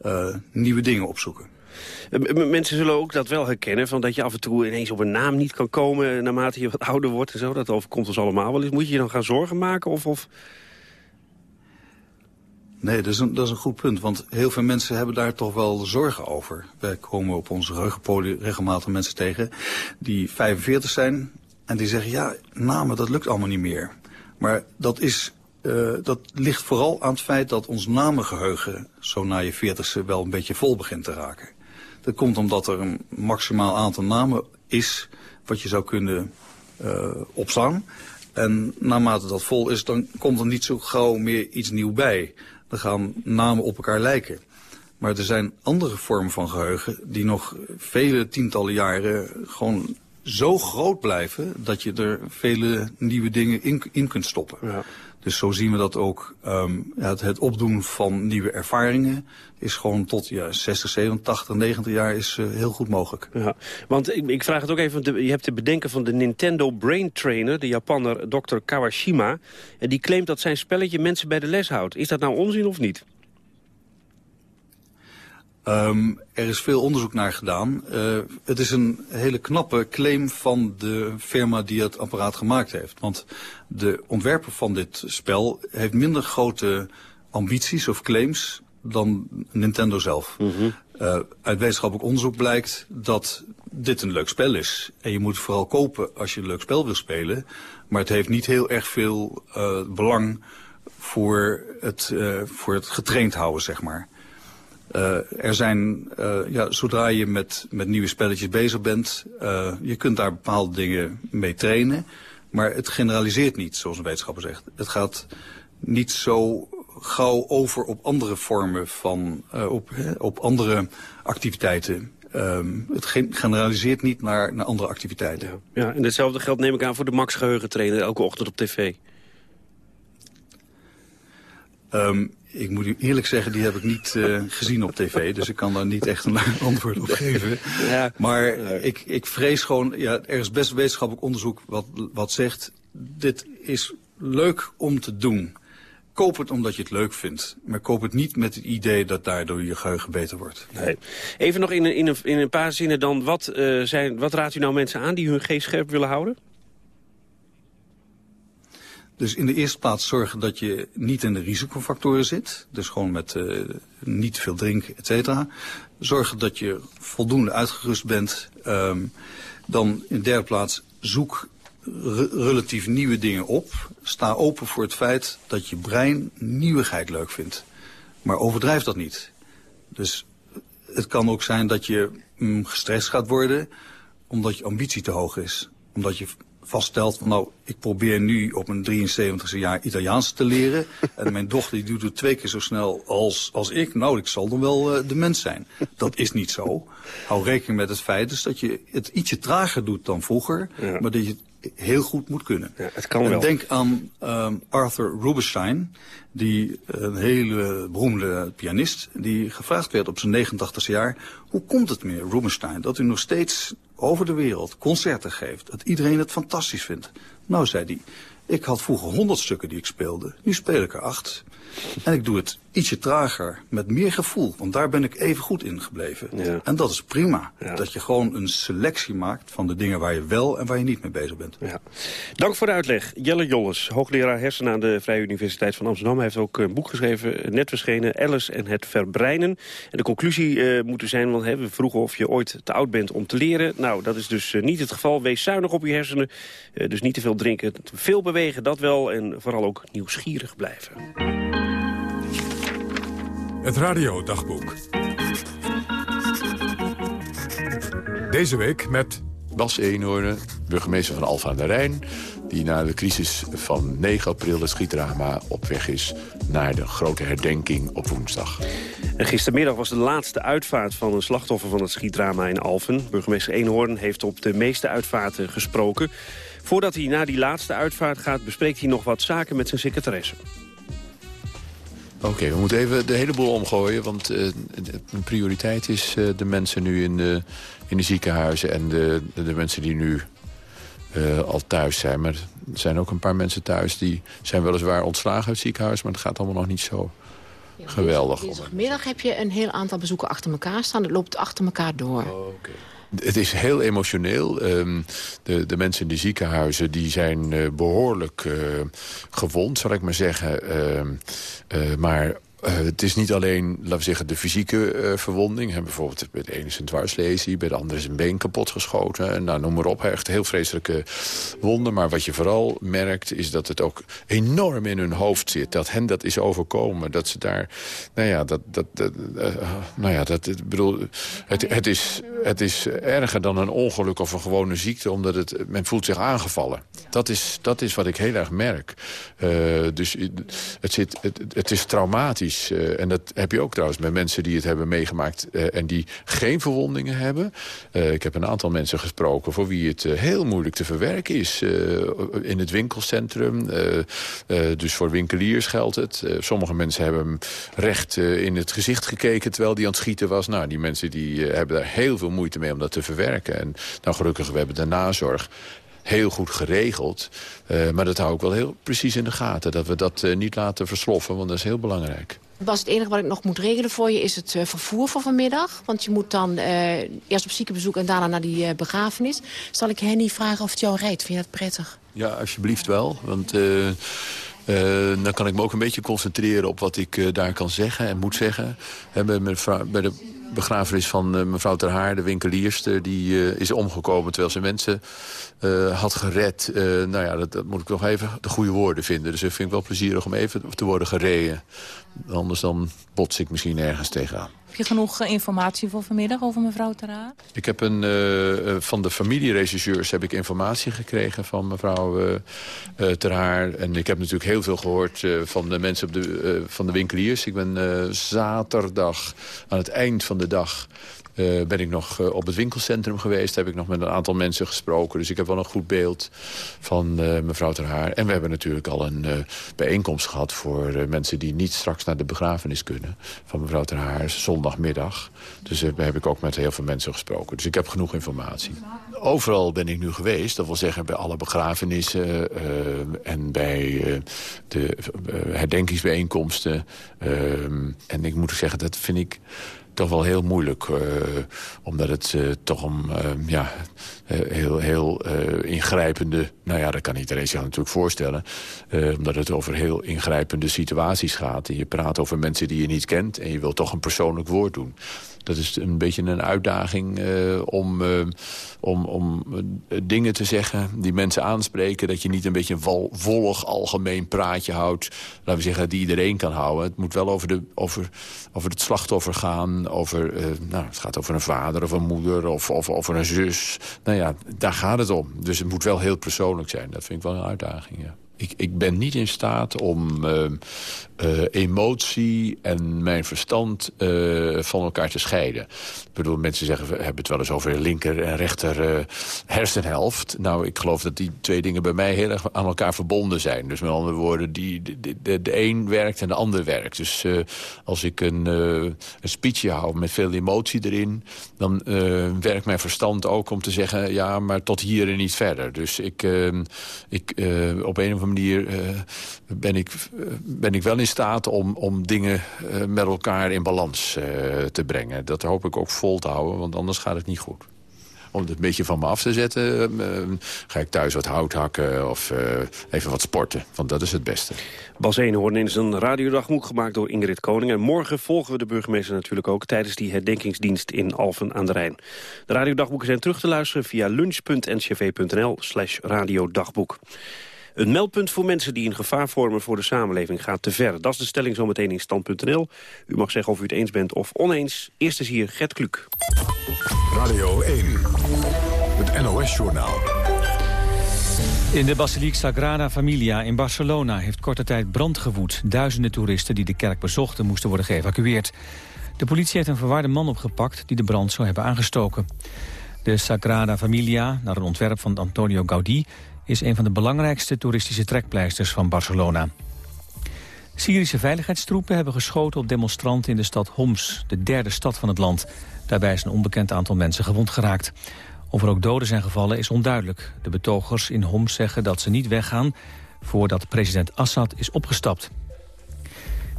Eh, nieuwe dingen opzoeken. Mensen zullen ook dat wel herkennen, van dat je af en toe ineens op een naam niet kan komen naarmate je wat ouder wordt en zo. Dat overkomt ons allemaal wel eens. Moet je je dan gaan zorgen maken? Of, of... Nee, dat is, een, dat is een goed punt. Want heel veel mensen hebben daar toch wel zorgen over. Wij komen op onze reugenpolie regelmatig mensen tegen die 45 zijn. En die zeggen, ja, namen, dat lukt allemaal niet meer. Maar dat, is, eh, dat ligt vooral aan het feit dat ons namengeheugen... zo na je 40ste wel een beetje vol begint te raken. Dat komt omdat er een maximaal aantal namen is... wat je zou kunnen eh, opslaan. En naarmate dat vol is, dan komt er niet zo gauw meer iets nieuw bij. Dan gaan namen op elkaar lijken. Maar er zijn andere vormen van geheugen die nog vele tientallen jaren gewoon zo groot blijven dat je er vele nieuwe dingen in, in kunt stoppen. Dus zo zien we dat ook. ehm, ja, het, het opdoen van nieuwe ervaringen is gewoon tot ja, 60, 70, 80, 90 jaar is eh, heel goed mogelijk. Ja, want ik, ik vraag het ook even, de- je hebt te bedenken van de Nintendo Brain Trainer, de Japanner Dr. Kawashima. En die claimt dat zijn spelletje mensen bij de les houdt. Is dat nou onzin of niet? Ehm, er is veel onderzoek naar gedaan. Eh, het is een hele knappe claim van de firma die het apparaat gemaakt heeft. Want de ontwerper van dit spel heeft minder grote ambities of claims dan Nintendo zelf. Eh, uit wetenschappelijk onderzoek blijkt dat dit een leuk spel is. En je moet het vooral kopen als je een leuk spel wil spelen. Maar het heeft niet heel erg veel eh, belang voor het, voor het getraind houden, zeg maar. Eh, er zijn, eh, ja, zodra je met, met nieuwe spelletjes bezig bent, eh, je kunt daar bepaalde dingen mee trainen. Maar het generaliseert niet, zoals een wetenschapper zegt. Het gaat niet zo gauw over op andere vormen van, op, hè, op andere activiteiten. Ehm, het gen- generaliseert niet naar, naar andere activiteiten. Ja, en hetzelfde geldt neem ik aan voor de Max Geheugentrainer elke ochtend op tv. Ehm, ik moet u eerlijk zeggen, die heb ik niet eh, gezien op tv. Dus ik kan daar niet echt een antwoord op geven. Maar ik, ik vrees gewoon, ja, er is best wetenschappelijk onderzoek wat, wat zegt... dit is leuk om te doen. Koop het omdat je het leuk vindt. Maar koop het niet met het idee dat daardoor je geheugen beter wordt. Nee. Even nog in een, in een, in een paar zinnen dan. Wat, eh, zijn, wat raadt u nou mensen aan die hun geest scherp willen houden? Dus in de eerste plaats zorgen dat je niet in de risicofactoren zit. Dus gewoon met uh, niet veel drinken, et cetera. Zorgen dat je voldoende uitgerust bent. Um, dan in de derde plaats zoek relatief nieuwe dingen op. Sta open voor het feit dat je brein nieuwigheid leuk vindt. Maar overdrijf dat niet. Dus het kan ook zijn dat je mm, gestrest gaat worden omdat je ambitie te hoog is. Omdat je vaststelt van nou, ik probeer nu op mijn 73e jaar Italiaans te leren. en mijn dochter die doet het twee keer zo snel als, als ik. Nou, ik zal dan wel uh, de mens zijn. Dat is niet zo. Hou rekening met het feit dus dat je het ietsje trager doet dan vroeger. Ja. Maar dat je heel goed moet kunnen. Ja, het kan en wel. denk aan um, Arthur Rubinstein, die een hele beroemde pianist, die gevraagd werd op zijn 89e jaar, hoe komt het meer, Rubinstein, dat u nog steeds over de wereld concerten geeft, dat iedereen het fantastisch vindt? Nou, zei hij, ik had vroeger honderd stukken die ik speelde, nu speel ik er acht. En ik doe het ietsje trager, met meer gevoel. Want daar ben ik even goed in gebleven. Ja. En dat is prima. Ja. Dat je gewoon een selectie maakt van de dingen waar je wel en waar je niet mee bezig bent. Ja. Dank voor de uitleg. Jelle Jolles, hoogleraar hersenen aan de Vrije Universiteit van Amsterdam. Hij heeft ook een boek geschreven, net verschenen, Alice en het verbreinen. En de conclusie uh, moet er zijn, want hè, we vroegen of je ooit te oud bent om te leren. Nou, dat is dus uh, niet het geval. Wees zuinig op je hersenen. Uh, dus niet te veel drinken, te veel bewegen, dat wel. En vooral ook nieuwsgierig blijven. Het radiodagboek. Deze week met... Bas Eenhoorn, burgemeester van Alfa aan de Rijn... die na de crisis van 9 april het schietdrama op weg is... naar de grote herdenking op woensdag. En gistermiddag was de laatste uitvaart van een slachtoffer van het schietdrama in Alphen. Burgemeester Eenhoorn heeft op de meeste uitvaarten gesproken. Voordat hij naar die laatste uitvaart gaat... bespreekt hij nog wat zaken met zijn secretaresse. Oké, okay, we moeten even de hele boel omgooien. Want uh, een prioriteit is uh, de mensen nu in de, in de ziekenhuizen... en de, de, mensen die nu uh, al thuis zijn. Maar er zijn ook een paar mensen thuis... die zijn weliswaar ontslagen uit het ziekenhuis... maar het gaat allemaal nog niet zo ja, geweldig. Dinsdagmiddag heb je een heel aantal bezoeken achter elkaar staan. Het loopt achter elkaar door. Oh, okay. Het is heel emotioneel. Um, de, de mensen in de ziekenhuizen die zijn uh, behoorlijk uh, gewond, zal ik maar zeggen. Uh, maar uh, het is niet alleen, laten we zeggen, de fysieke uh, verwonding. He, bijvoorbeeld bij de ene is een dwarslesie, bij de andere is een been kapot geschoten. En nou, noem maar op, echt heel vreselijke wonden. Maar wat je vooral merkt, is dat het ook enorm in hun hoofd zit. Dat hen dat is overkomen. Dat ze daar, nou ja, dat, dat, nou ja, dat, ik bedoel, het, het, is, het is erger dan een ongeluk of een gewone ziekte, omdat het, men voelt zich aangevallen. Dat is, dat is wat ik heel erg merk. dus het, zit, het, het is traumatisch. Uh, en dat heb je ook trouwens met mensen die het hebben meegemaakt... Uh, en die geen verwondingen hebben. Uh, ik heb een aantal mensen gesproken voor wie het heel moeilijk te verwerken is. in het winkelcentrum. dus voor winkeliers geldt het. sommige mensen hebben hem recht in het gezicht gekeken... terwijl die aan het schieten was. Nou, die mensen die hebben daar heel veel moeite mee om dat te verwerken. En nou, gelukkig, we hebben de nazorg heel goed geregeld. Uh, maar dat hou ik wel heel precies in de gaten. Dat we dat uh, niet laten versloffen, want dat is heel belangrijk. Was het enige wat ik nog moet regelen voor je is het uh, vervoer van vanmiddag. Want je moet dan eerst op ziekenbezoek en daarna naar die begrafenis. Zal ik Henny vragen of het jou rijdt? Vind je dat prettig? Ja, alsjeblieft wel. Want... Uh, dan kan ik me ook een beetje concentreren op wat ik uh, daar kan zeggen en moet zeggen. He, bij, bij, de begrafenis van uh, mevrouw Ter Haar, de winkelierster... die is omgekomen terwijl ze mensen had gered. nou ja, dat, dat, moet ik nog even de goede woorden vinden. Dus ik vind het wel plezierig om even te worden gereden. Anders dan bots ik misschien ergens tegenaan. Heb je genoeg informatie voor vanmiddag over mevrouw Ter Haar? Ik heb een, uh, van de familieregisseurs heb ik informatie gekregen van mevrouw uh, uh, Ter Haar. En ik heb natuurlijk heel veel gehoord van de mensen op de, van de winkeliers. Ik ben zaterdag aan het eind van de dag uh, ben ik nog uh, op het winkelcentrum geweest. Heb ik nog met een aantal mensen gesproken. Dus ik heb wel een goed beeld van uh, mevrouw Ter Haar. En we hebben natuurlijk al een bijeenkomst gehad... voor mensen die niet straks naar de begrafenis kunnen. Van mevrouw Ter Haar, zondagmiddag. Dus daar heb ik ook met heel veel mensen gesproken. Dus ik heb genoeg informatie. Overal ben ik nu geweest. Dat wil zeggen bij alle begrafenissen... en bij de herdenkingsbijeenkomsten. en ik moet zeggen, dat vind ik toch wel heel moeilijk. Uh, omdat het uh, toch om ja, heel, heel ingrijpende... Nou ja, dat kan iedereen zich natuurlijk voorstellen. omdat het over heel ingrijpende situaties gaat. En je praat over mensen die je niet kent... en je wil toch een persoonlijk woord doen dat is een beetje een uitdaging uh, om, uh, om, om uh, dingen te zeggen die mensen aanspreken. Dat je niet een beetje een vol, volg algemeen praatje houdt. Laten we zeggen, die iedereen kan houden. Het moet wel over, de, over, over het slachtoffer gaan. Over, nou, het gaat over een vader of een moeder of, of over een zus. Nou ja, daar gaat het om. Dus het moet wel heel persoonlijk zijn. Dat vind ik wel een uitdaging, ja. Ik, ik ben niet in staat om uh, emotie en mijn verstand uh, van elkaar te scheiden. Ik bedoel, mensen zeggen, we hebben het wel eens over linker en rechter hersenhelft. Nou, ik geloof dat die twee dingen bij mij heel erg aan elkaar verbonden zijn. Dus met andere woorden, die, de, de, de een werkt en de ander werkt. Dus als ik een, een speechje hou met veel emotie erin... dan werkt mijn verstand ook om te zeggen, ja, maar tot hier en niet verder. Dus ik, ik op een of andere manier ben, ik, ben ik wel in staat om, om dingen uh, met elkaar in balans te brengen. Dat hoop ik ook vol te houden, want anders gaat het niet goed om het een beetje van me af te zetten... Uh, ga ik thuis wat hout hakken of uh, even wat sporten. Want dat is het beste. Bas Eenhoorn is een radiodagboek gemaakt door Ingrid Koning. En morgen volgen we de burgemeester natuurlijk ook... tijdens die herdenkingsdienst in Alphen aan de Rijn. De radiodagboeken zijn terug te luisteren via lunch.ncv.nl slash radiodagboek. Een meldpunt voor mensen die een gevaar vormen voor de samenleving gaat te ver. Dat is de stelling zometeen in stand.nl. U mag zeggen of u het eens bent of oneens. Eerst is hier Gert Kluk. Radio 1, het NOS-journaal. In de Basiliek Sagrada Familia in Barcelona heeft korte tijd brand gewoed. Duizenden toeristen die de kerk bezochten moesten worden geëvacueerd. De politie heeft een verwarde man opgepakt die de brand zou hebben aangestoken. De Sagrada Familia, naar een ontwerp van Antonio Gaudí is een van de belangrijkste toeristische trekpleisters van Barcelona. Syrische veiligheidstroepen hebben geschoten op demonstranten in de stad Homs, de derde stad van het land. Daarbij is een onbekend aantal mensen gewond geraakt. Of er ook doden zijn gevallen is onduidelijk. De betogers in Homs zeggen dat ze niet weggaan voordat president Assad is opgestapt.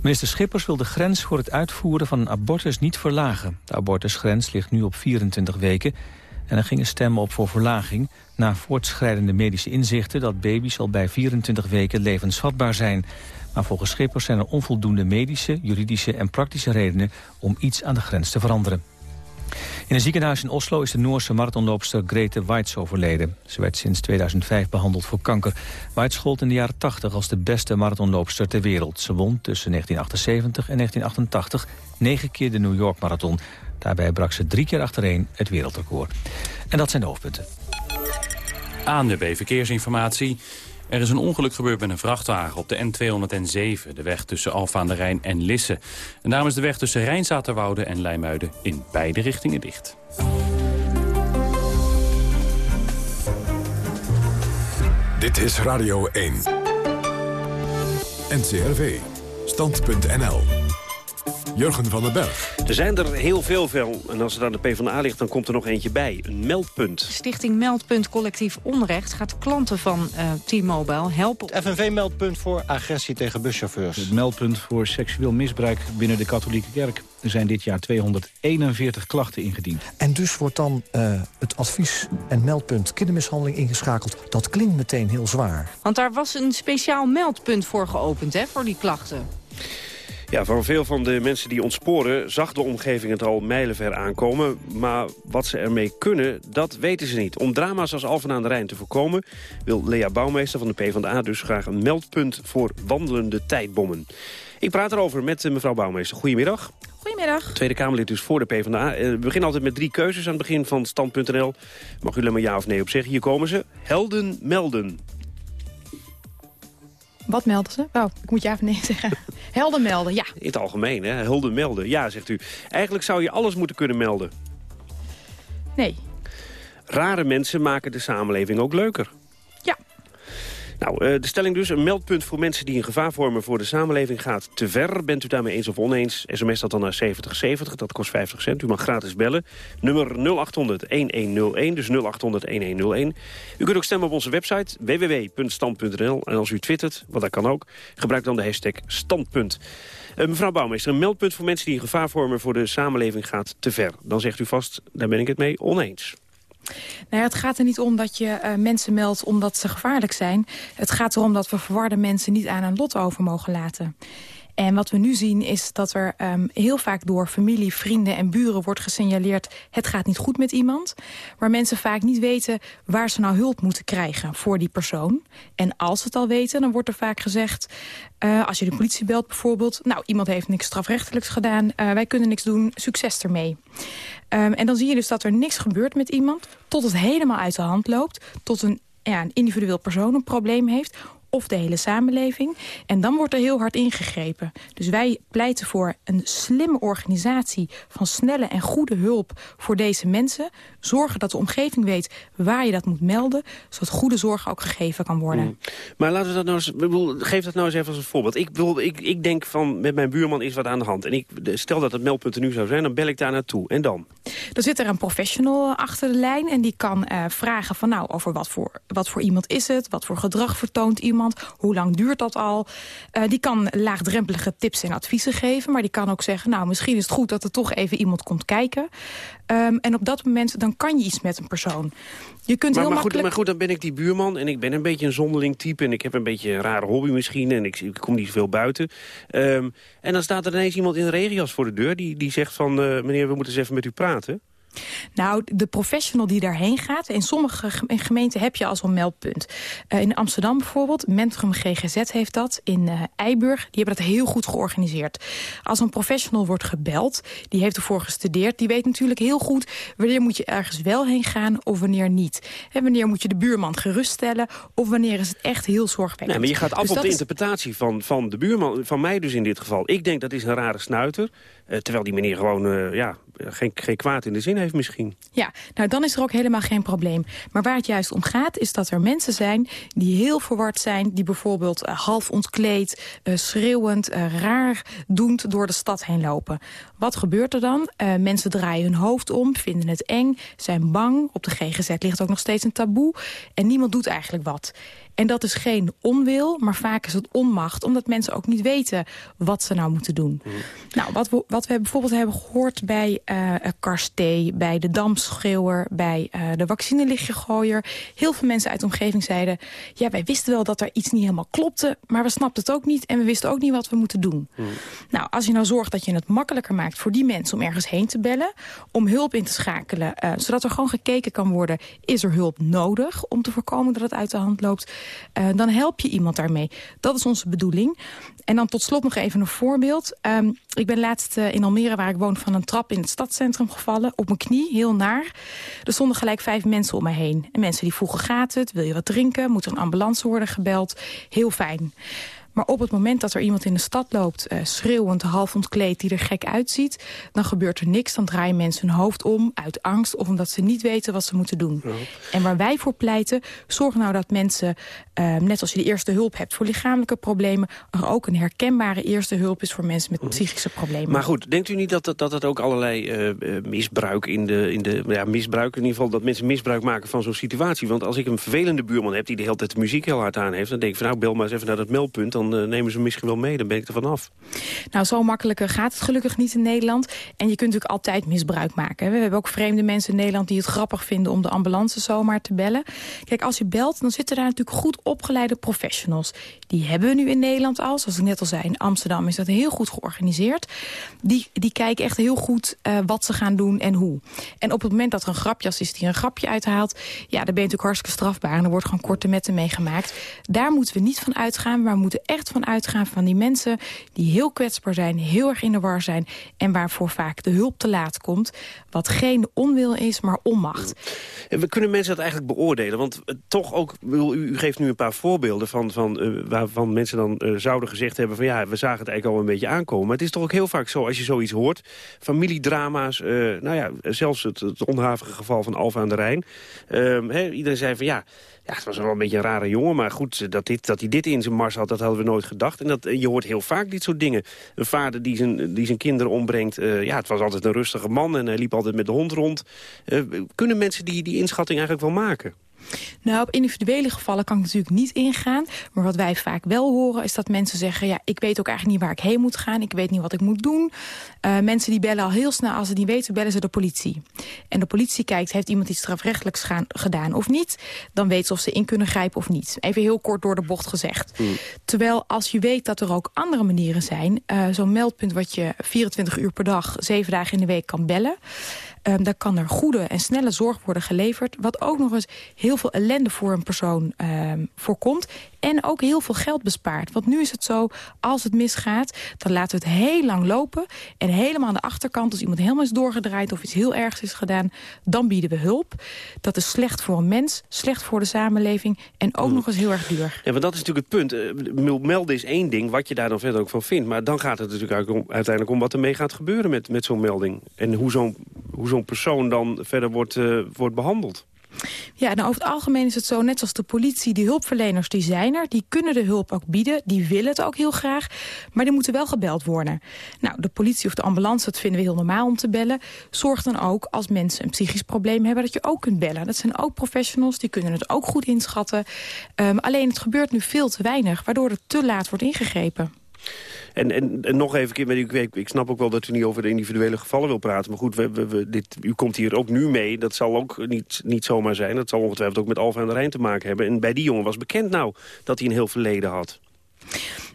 Minister Schippers wil de grens voor het uitvoeren van een abortus niet verlagen. De abortusgrens ligt nu op 24 weken en er gingen stemmen op voor verlaging... na voortschrijdende medische inzichten dat baby's al bij 24 weken levensvatbaar zijn. Maar volgens Schippers zijn er onvoldoende medische, juridische en praktische redenen... om iets aan de grens te veranderen. In een ziekenhuis in Oslo is de Noorse marathonloopster Grete Weitz overleden. Ze werd sinds 2005 behandeld voor kanker. Weitz gold in de jaren 80 als de beste marathonloopster ter wereld. Ze won tussen 1978 en 1988 negen keer de New York Marathon. Daarbij brak ze drie keer achtereen het wereldrecord. En dat zijn de hoofdpunten. Aan de B-verkeersinformatie. Er is een ongeluk gebeurd met een vrachtwagen op de N207... de weg tussen Alfa aan de Rijn en Lisse. En daarom is de weg tussen Rijnzaterwoude en Leimuiden... in beide richtingen dicht. Dit is Radio 1. NCRV. Stand.nl. Jurgen van den Berg. Er zijn er heel veel veel. En als het aan de PvdA ligt, dan komt er nog eentje bij. Een meldpunt. Stichting Meldpunt Collectief Onrecht gaat klanten van uh, T-Mobile helpen. Het FNV-meldpunt voor agressie tegen buschauffeurs. Het meldpunt voor seksueel misbruik binnen de katholieke kerk. Er zijn dit jaar 241 klachten ingediend. En dus wordt dan uh, het advies- en meldpunt kindermishandeling ingeschakeld. Dat klinkt meteen heel zwaar. Want daar was een speciaal meldpunt voor geopend, hè, voor die klachten. Ja, voor veel van de mensen die ontsporen zag de omgeving het al mijlenver aankomen. Maar wat ze ermee kunnen, dat weten ze niet. Om drama's als Alphen aan de Rijn te voorkomen... wil Lea Bouwmeester van de PvdA dus graag een meldpunt voor wandelende tijdbommen. Ik praat erover met mevrouw Bouwmeester. Goedemiddag. Goedemiddag. Tweede Kamerlid dus voor de PvdA. Eh, we beginnen altijd met drie keuzes aan het begin van stand.nl. Mag u er maar ja of nee op zeggen. Hier komen ze. Helden melden. Wat melden ze? Oh, ik moet ja of nee zeggen. Helden melden, ja. In het algemeen, hè? Helden melden. Ja, zegt u. Eigenlijk zou je alles moeten kunnen melden. Nee. Rare mensen maken de samenleving ook leuker. Ja. Nou, eh, de stelling dus, een meldpunt voor mensen die een gevaar vormen voor de samenleving gaat te ver. Bent u daarmee eens of oneens? SMS dat dan naar 7070, dat kost 50 cent. U mag gratis bellen. Nummer 0800-1101, dus 0800-1101. U kunt ook stemmen op onze website www.stand.nl. En als u twittert, wat dat kan ook, gebruik dan de hashtag standpunt. Uh, mevrouw Bouwmeester, een meldpunt voor mensen die een gevaar vormen voor de samenleving gaat te ver. Dan zegt u vast, daar ben ik het mee oneens. Nou ja, het gaat er niet om dat je uh, mensen meldt omdat ze gevaarlijk zijn. Het gaat erom dat we verwarde mensen niet aan een lot over mogen laten. En wat we nu zien is dat er um, heel vaak door familie, vrienden en buren wordt gesignaleerd... het gaat niet goed met iemand. Maar mensen vaak niet weten waar ze nou hulp moeten krijgen voor die persoon. En als ze het al weten, dan wordt er vaak gezegd... Uh, als je de politie belt bijvoorbeeld... nou, iemand heeft niks strafrechtelijks gedaan, uh, wij kunnen niks doen, succes ermee. Um, en dan zie je dus dat er niks gebeurt met iemand... tot het helemaal uit de hand loopt, tot een, ja, een individueel persoon een probleem heeft of de hele samenleving. En dan wordt er heel hard ingegrepen. Dus wij pleiten voor een slimme organisatie van snelle en goede hulp voor deze mensen. Zorgen dat de omgeving weet waar je dat moet melden, zodat goede zorg ook gegeven kan worden. Mm. Maar laten we dat nou eens, bedoel, geef dat nou eens even als een voorbeeld. Ik, bedoel, ik, ik denk van, met mijn buurman is wat aan de hand. En ik stel dat het meldpunt er nu zou zijn, dan bel ik daar naartoe. En dan? Er zit er een professional achter de lijn en die kan uh, vragen van nou, over wat voor, wat voor iemand is het, wat voor gedrag vertoont iemand hoe lang duurt dat al? Uh, die kan laagdrempelige tips en adviezen geven. Maar die kan ook zeggen, nou, misschien is het goed dat er toch even iemand komt kijken. Um, en op dat moment, dan kan je iets met een persoon. Je kunt maar, heel maar, makkelijk... goed, maar goed, dan ben ik die buurman en ik ben een beetje een zonderling type... en ik heb een beetje een rare hobby misschien en ik, ik kom niet zoveel buiten. Um, en dan staat er ineens iemand in regenjas voor de deur... die, die zegt van, uh, meneer, we moeten eens even met u praten. Nou, de professional die daarheen gaat... in sommige gemeenten heb je al zo'n meldpunt. Uh, in Amsterdam bijvoorbeeld, Mentrum GGZ heeft dat. In uh, Eiburg, die hebben dat heel goed georganiseerd. Als een professional wordt gebeld, die heeft ervoor gestudeerd... die weet natuurlijk heel goed wanneer moet je ergens wel heen gaan... of wanneer niet. En wanneer moet je de buurman geruststellen... of wanneer is het echt heel zorgwekkend. Nee, maar je gaat af dus op de is... interpretatie van, van de buurman, van mij dus in dit geval. Ik denk dat is een rare snuiter... Uh, terwijl die meneer gewoon ja, geen, geen kwaad in de zin heeft misschien. Ja, nou dan is er ook helemaal geen probleem. Maar waar het juist om gaat is dat er mensen zijn die heel verward zijn... die bijvoorbeeld uh, half ontkleed, schreeuwend, raar doend door de stad heen lopen. Wat gebeurt er dan? mensen draaien hun hoofd om, vinden het eng, zijn bang. Op de GGZ ligt ook nog steeds een taboe. En niemand doet eigenlijk wat. En dat is geen onwil, maar vaak is het onmacht. Omdat mensen ook niet weten wat ze nou moeten doen. Mm. Nou, wat we, wat we bijvoorbeeld hebben gehoord bij uh, Karsté... bij de Damschreeuwer, bij uh, de vaccinelichtjegooier... heel veel mensen uit de omgeving zeiden... ja, wij wisten wel dat er iets niet helemaal klopte... maar we snapten het ook niet en we wisten ook niet wat we moeten doen. Mm. Nou, als je nou zorgt dat je het makkelijker maakt voor die mensen... om ergens heen te bellen, om hulp in te schakelen... Uh, zodat er gewoon gekeken kan worden... is er hulp nodig om te voorkomen dat het uit de hand loopt... Uh, dan help je iemand daarmee. Dat is onze bedoeling. En dan tot slot nog even een voorbeeld. Um, ik ben laatst uh, in Almere, waar ik woon, van een trap in het stadscentrum gevallen. Op mijn knie, heel naar. Er stonden gelijk vijf mensen om mij heen. En mensen die vroegen, gaat het? Wil je wat drinken? Moet er een ambulance worden gebeld? Heel fijn. Maar op het moment dat er iemand in de stad loopt, uh, schreeuwend, half ontkleed, die er gek uitziet, dan gebeurt er niks. Dan draaien mensen hun hoofd om uit angst of omdat ze niet weten wat ze moeten doen. Ja. En waar wij voor pleiten, zorg nou dat mensen, uh, net als je de eerste hulp hebt voor lichamelijke problemen, er ook een herkenbare eerste hulp is voor mensen met psychische problemen. Maar goed, denkt u niet dat dat het ook allerlei uh, misbruik in de, in de ja, misbruik in ieder geval, dat mensen misbruik maken van zo'n situatie? Want als ik een vervelende buurman heb die de hele tijd de muziek heel hard aan heeft, dan denk ik van nou, bel maar eens even naar dat meldpunt, dan uh, nemen ze misschien wel mee. Dan ben ik er vanaf. Nou, zo makkelijk gaat het gelukkig niet in Nederland. En je kunt natuurlijk altijd misbruik maken. We hebben ook vreemde mensen in Nederland die het grappig vinden... om de ambulance zomaar te bellen. Kijk, als je belt, dan zitten daar natuurlijk goed opgeleide professionals. Die hebben we nu in Nederland al. Zoals ik net al zei, in Amsterdam is dat heel goed georganiseerd. Die, die kijken echt heel goed uh, wat ze gaan doen en hoe. En op het moment dat er een grapjas is die een grapje uithaalt... ja, dan ben je natuurlijk hartstikke strafbaar. En er wordt gewoon korte metten meegemaakt. Daar moeten we niet van uitgaan. Maar we moeten echt van uitgaan van die mensen die heel kwetsbaar zijn, heel erg in de war zijn en waarvoor vaak de hulp te laat komt. Wat geen onwil is, maar onmacht. En we kunnen mensen dat eigenlijk beoordelen? Want uh, toch ook, u, u, geeft nu een paar voorbeelden van, van uh, waarvan mensen dan uh, zouden gezegd hebben van ja, we zagen het eigenlijk al een beetje aankomen. Maar het is toch ook heel vaak zo, als je zoiets hoort, familiedrama's, nou ja, zelfs het, het onhavige geval van Alfa aan de Rijn. Ehm, iedereen zei van ja, ja, het was wel een beetje een rare jongen, maar goed, dat, dit, dat hij dit in zijn mars had, dat hadden we nooit gedacht. En dat, je hoort heel vaak dit soort dingen. Een vader die zijn, die zijn kinderen ombrengt, ja, het was altijd een rustige man en hij liep altijd met de hond rond. Kunnen mensen die, die inschatting eigenlijk wel maken? Nou, op individuele gevallen kan ik natuurlijk niet ingaan. Maar wat wij vaak wel horen is dat mensen zeggen... ja, ik weet ook eigenlijk niet waar ik heen moet gaan. Ik weet niet wat ik moet doen. Uh, mensen die bellen al heel snel, als ze niet weten, bellen ze de politie. En de politie kijkt, heeft iemand iets strafrechtelijks gaan, gedaan of niet? Dan weten ze of ze in kunnen grijpen of niet. Even heel kort door de bocht gezegd. Mm. Terwijl als je weet dat er ook andere manieren zijn... Uh, zo'n meldpunt wat je 24 uur per dag, 7 dagen in de week kan bellen... Um, daar kan er goede en snelle zorg worden geleverd. Wat ook nog eens heel veel ellende voor een persoon um, voorkomt. En ook heel veel geld bespaart. Want nu is het zo, als het misgaat, dan laten we het heel lang lopen. En helemaal aan de achterkant, als iemand helemaal is doorgedraaid... of iets heel ergs is gedaan, dan bieden we hulp. Dat is slecht voor een mens, slecht voor de samenleving... en ook mm. nog eens heel erg duur. Ja, want dat is natuurlijk het punt. Uh, melden is één ding, wat je daar dan verder ook van vindt. Maar dan gaat het natuurlijk uiteindelijk om wat er mee gaat gebeuren met, met zo'n melding. En hoe zo'n zo'n persoon dan verder wordt, uh, wordt behandeld. Ja, nou over het algemeen is het zo, net zoals de politie, die hulpverleners die zijn er. Die kunnen de hulp ook bieden, die willen het ook heel graag. Maar die moeten wel gebeld worden. Nou, de politie of de ambulance, dat vinden we heel normaal om te bellen. Zorg dan ook, als mensen een psychisch probleem hebben, dat je ook kunt bellen. Dat zijn ook professionals, die kunnen het ook goed inschatten. Um, alleen het gebeurt nu veel te weinig, waardoor het te laat wordt ingegrepen. En, en, en nog even, ik, ik, ik snap ook wel dat u niet over de individuele gevallen wil praten. Maar goed, we, dit, u komt hier ook nu mee. Dat zal ook niet, niet zomaar zijn. Dat zal ongetwijfeld ook met Alfa aan de Rijn te maken hebben. En bij die jongen was bekend nou dat hij een heel verleden had.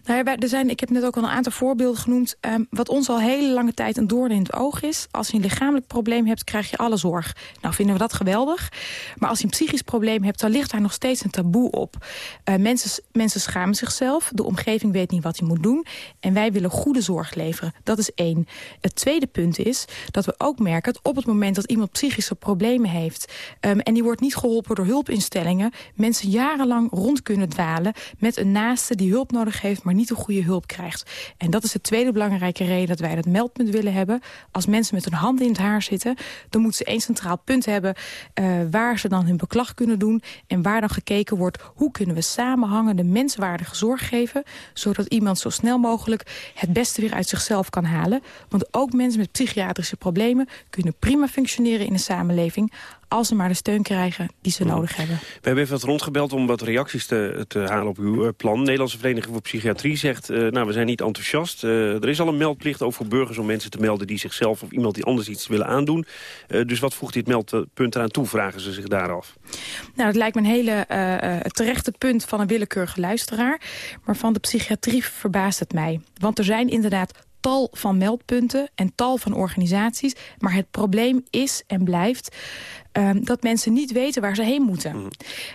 Nou er zijn, ik heb net ook al een aantal voorbeelden genoemd. Um, wat ons al hele lange tijd een doorn in het oog is. Als je een lichamelijk probleem hebt, krijg je alle zorg. Nou, vinden we dat geweldig. Maar als je een psychisch probleem hebt, dan ligt daar nog steeds een taboe op. Uh, mensen, mensen schamen zichzelf. De omgeving weet niet wat hij moet doen. En wij willen goede zorg leveren. Dat is één. Het tweede punt is dat we ook merken... dat op het moment dat iemand psychische problemen heeft... Um, en die wordt niet geholpen door hulpinstellingen... mensen jarenlang rond kunnen dwalen met een naaste die hulp nodig heeft... maar niet de goede hulp krijgt. En dat is de tweede belangrijke reden dat wij dat meldpunt willen hebben. Als mensen met hun hand in het haar zitten... dan moeten ze één centraal punt hebben... Uh, waar ze dan hun beklag kunnen doen... en waar dan gekeken wordt... hoe kunnen we samenhangende menswaardige zorg geven... zodat iemand zo snel mogelijk het beste weer uit zichzelf kan halen. Want ook mensen met psychiatrische problemen... kunnen prima functioneren in de samenleving als ze maar de steun krijgen die ze nodig hebben. We hebben even wat rondgebeld om wat reacties te, te halen op uw eh, plan. Nederlandse Vereniging voor Psychiatrie zegt, uh, nou we zijn niet enthousiast. Uh, er is al een meldplicht voor burgers om mensen te melden die zichzelf of iemand die anders iets willen aandoen. Uh, dus wat voegt dit meldpunt eraan toe, vragen ze zich daar af. Nou, het lijkt me een hele terechte punt van een willekeurige luisteraar. Maar van de psychiatrie verbaast het mij. Want er zijn inderdaad tal van meldpunten en tal van organisaties. Maar het probleem is en blijft um, dat mensen niet weten waar ze heen moeten. Mhm.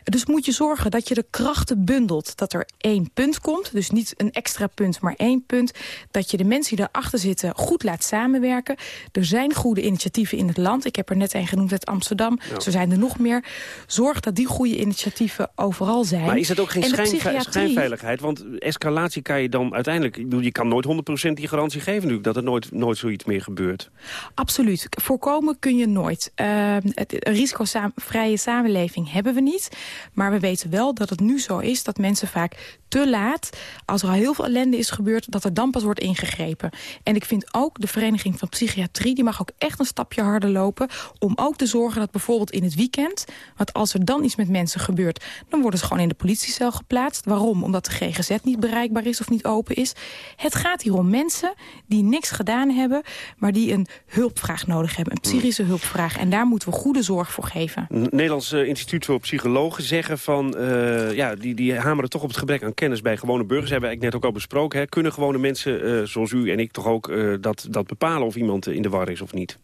Dus moet je zorgen dat je de krachten bundelt. Dat er één punt komt, dus niet een extra punt, maar één punt. Dat je de mensen die daarachter zitten goed laat samenwerken. Er zijn goede initiatieven in het land. Ik heb er net een genoemd uit Amsterdam. Ja. Zo zijn er nog meer. Zorg dat die goede initiatieven overal zijn. Maar is het ook geen schijn, schijnveiligheid? Want escalatie kan je dan uiteindelijk... Je kan nooit 100% die garantie geven natuurlijk... dat er nooit, nooit zoiets meer gebeurt. Absoluut. Voorkomen kun je nooit. Uh, het, een risicovrije samenleving hebben we niet. Maar we weten wel dat het nu zo is dat mensen vaak te laat... als er al heel veel ellende is gebeurd, dat er dan pas wordt ingegrepen. En ik vind ook de Vereniging van Psychiatrie... die mag ook echt een stapje harder lopen... om ook te zorgen dat bijvoorbeeld in het weekend... want als er dan iets met mensen gebeurt... dan worden ze gewoon in de politiecel geplaatst. Waarom? Omdat de GGZ niet bereikbaar is of niet open is. Het gaat hier om mensen die niks gedaan hebben... maar die een hulpvraag nodig hebben, een psychische hulpvraag. En daar moeten we goede zorg voor geven. Nederlands uh, Instituut voor Psychologen zeggen van... Uh, ja, die, die hameren toch op het gebrek aan kennis bij gewone burgers. Hebben we eigenlijk net ook al besproken. Hè. Kunnen gewone mensen, uh, zoals u en ik toch ook... dat, dat bepalen of iemand in de war is of niet?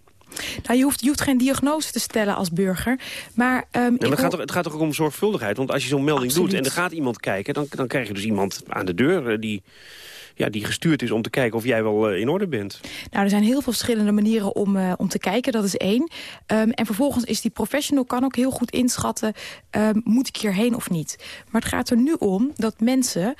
Nou, je, hoeft, je hoeft geen diagnose te stellen als burger. Maar, um, ja, maar het, gaat toch, het gaat toch ook om zorgvuldigheid? Want als je zo'n melding Absoluut. doet en er gaat iemand kijken... Dan, dan krijg je dus iemand aan de deur die ja, die gestuurd is om te kijken of jij wel uh, in orde bent? Nou, er zijn heel veel verschillende manieren om, uh, om te kijken. Dat is één. Um, en vervolgens is die professional kan ook heel goed inschatten... Um, moet ik hierheen of niet? Maar het gaat er nu om dat mensen...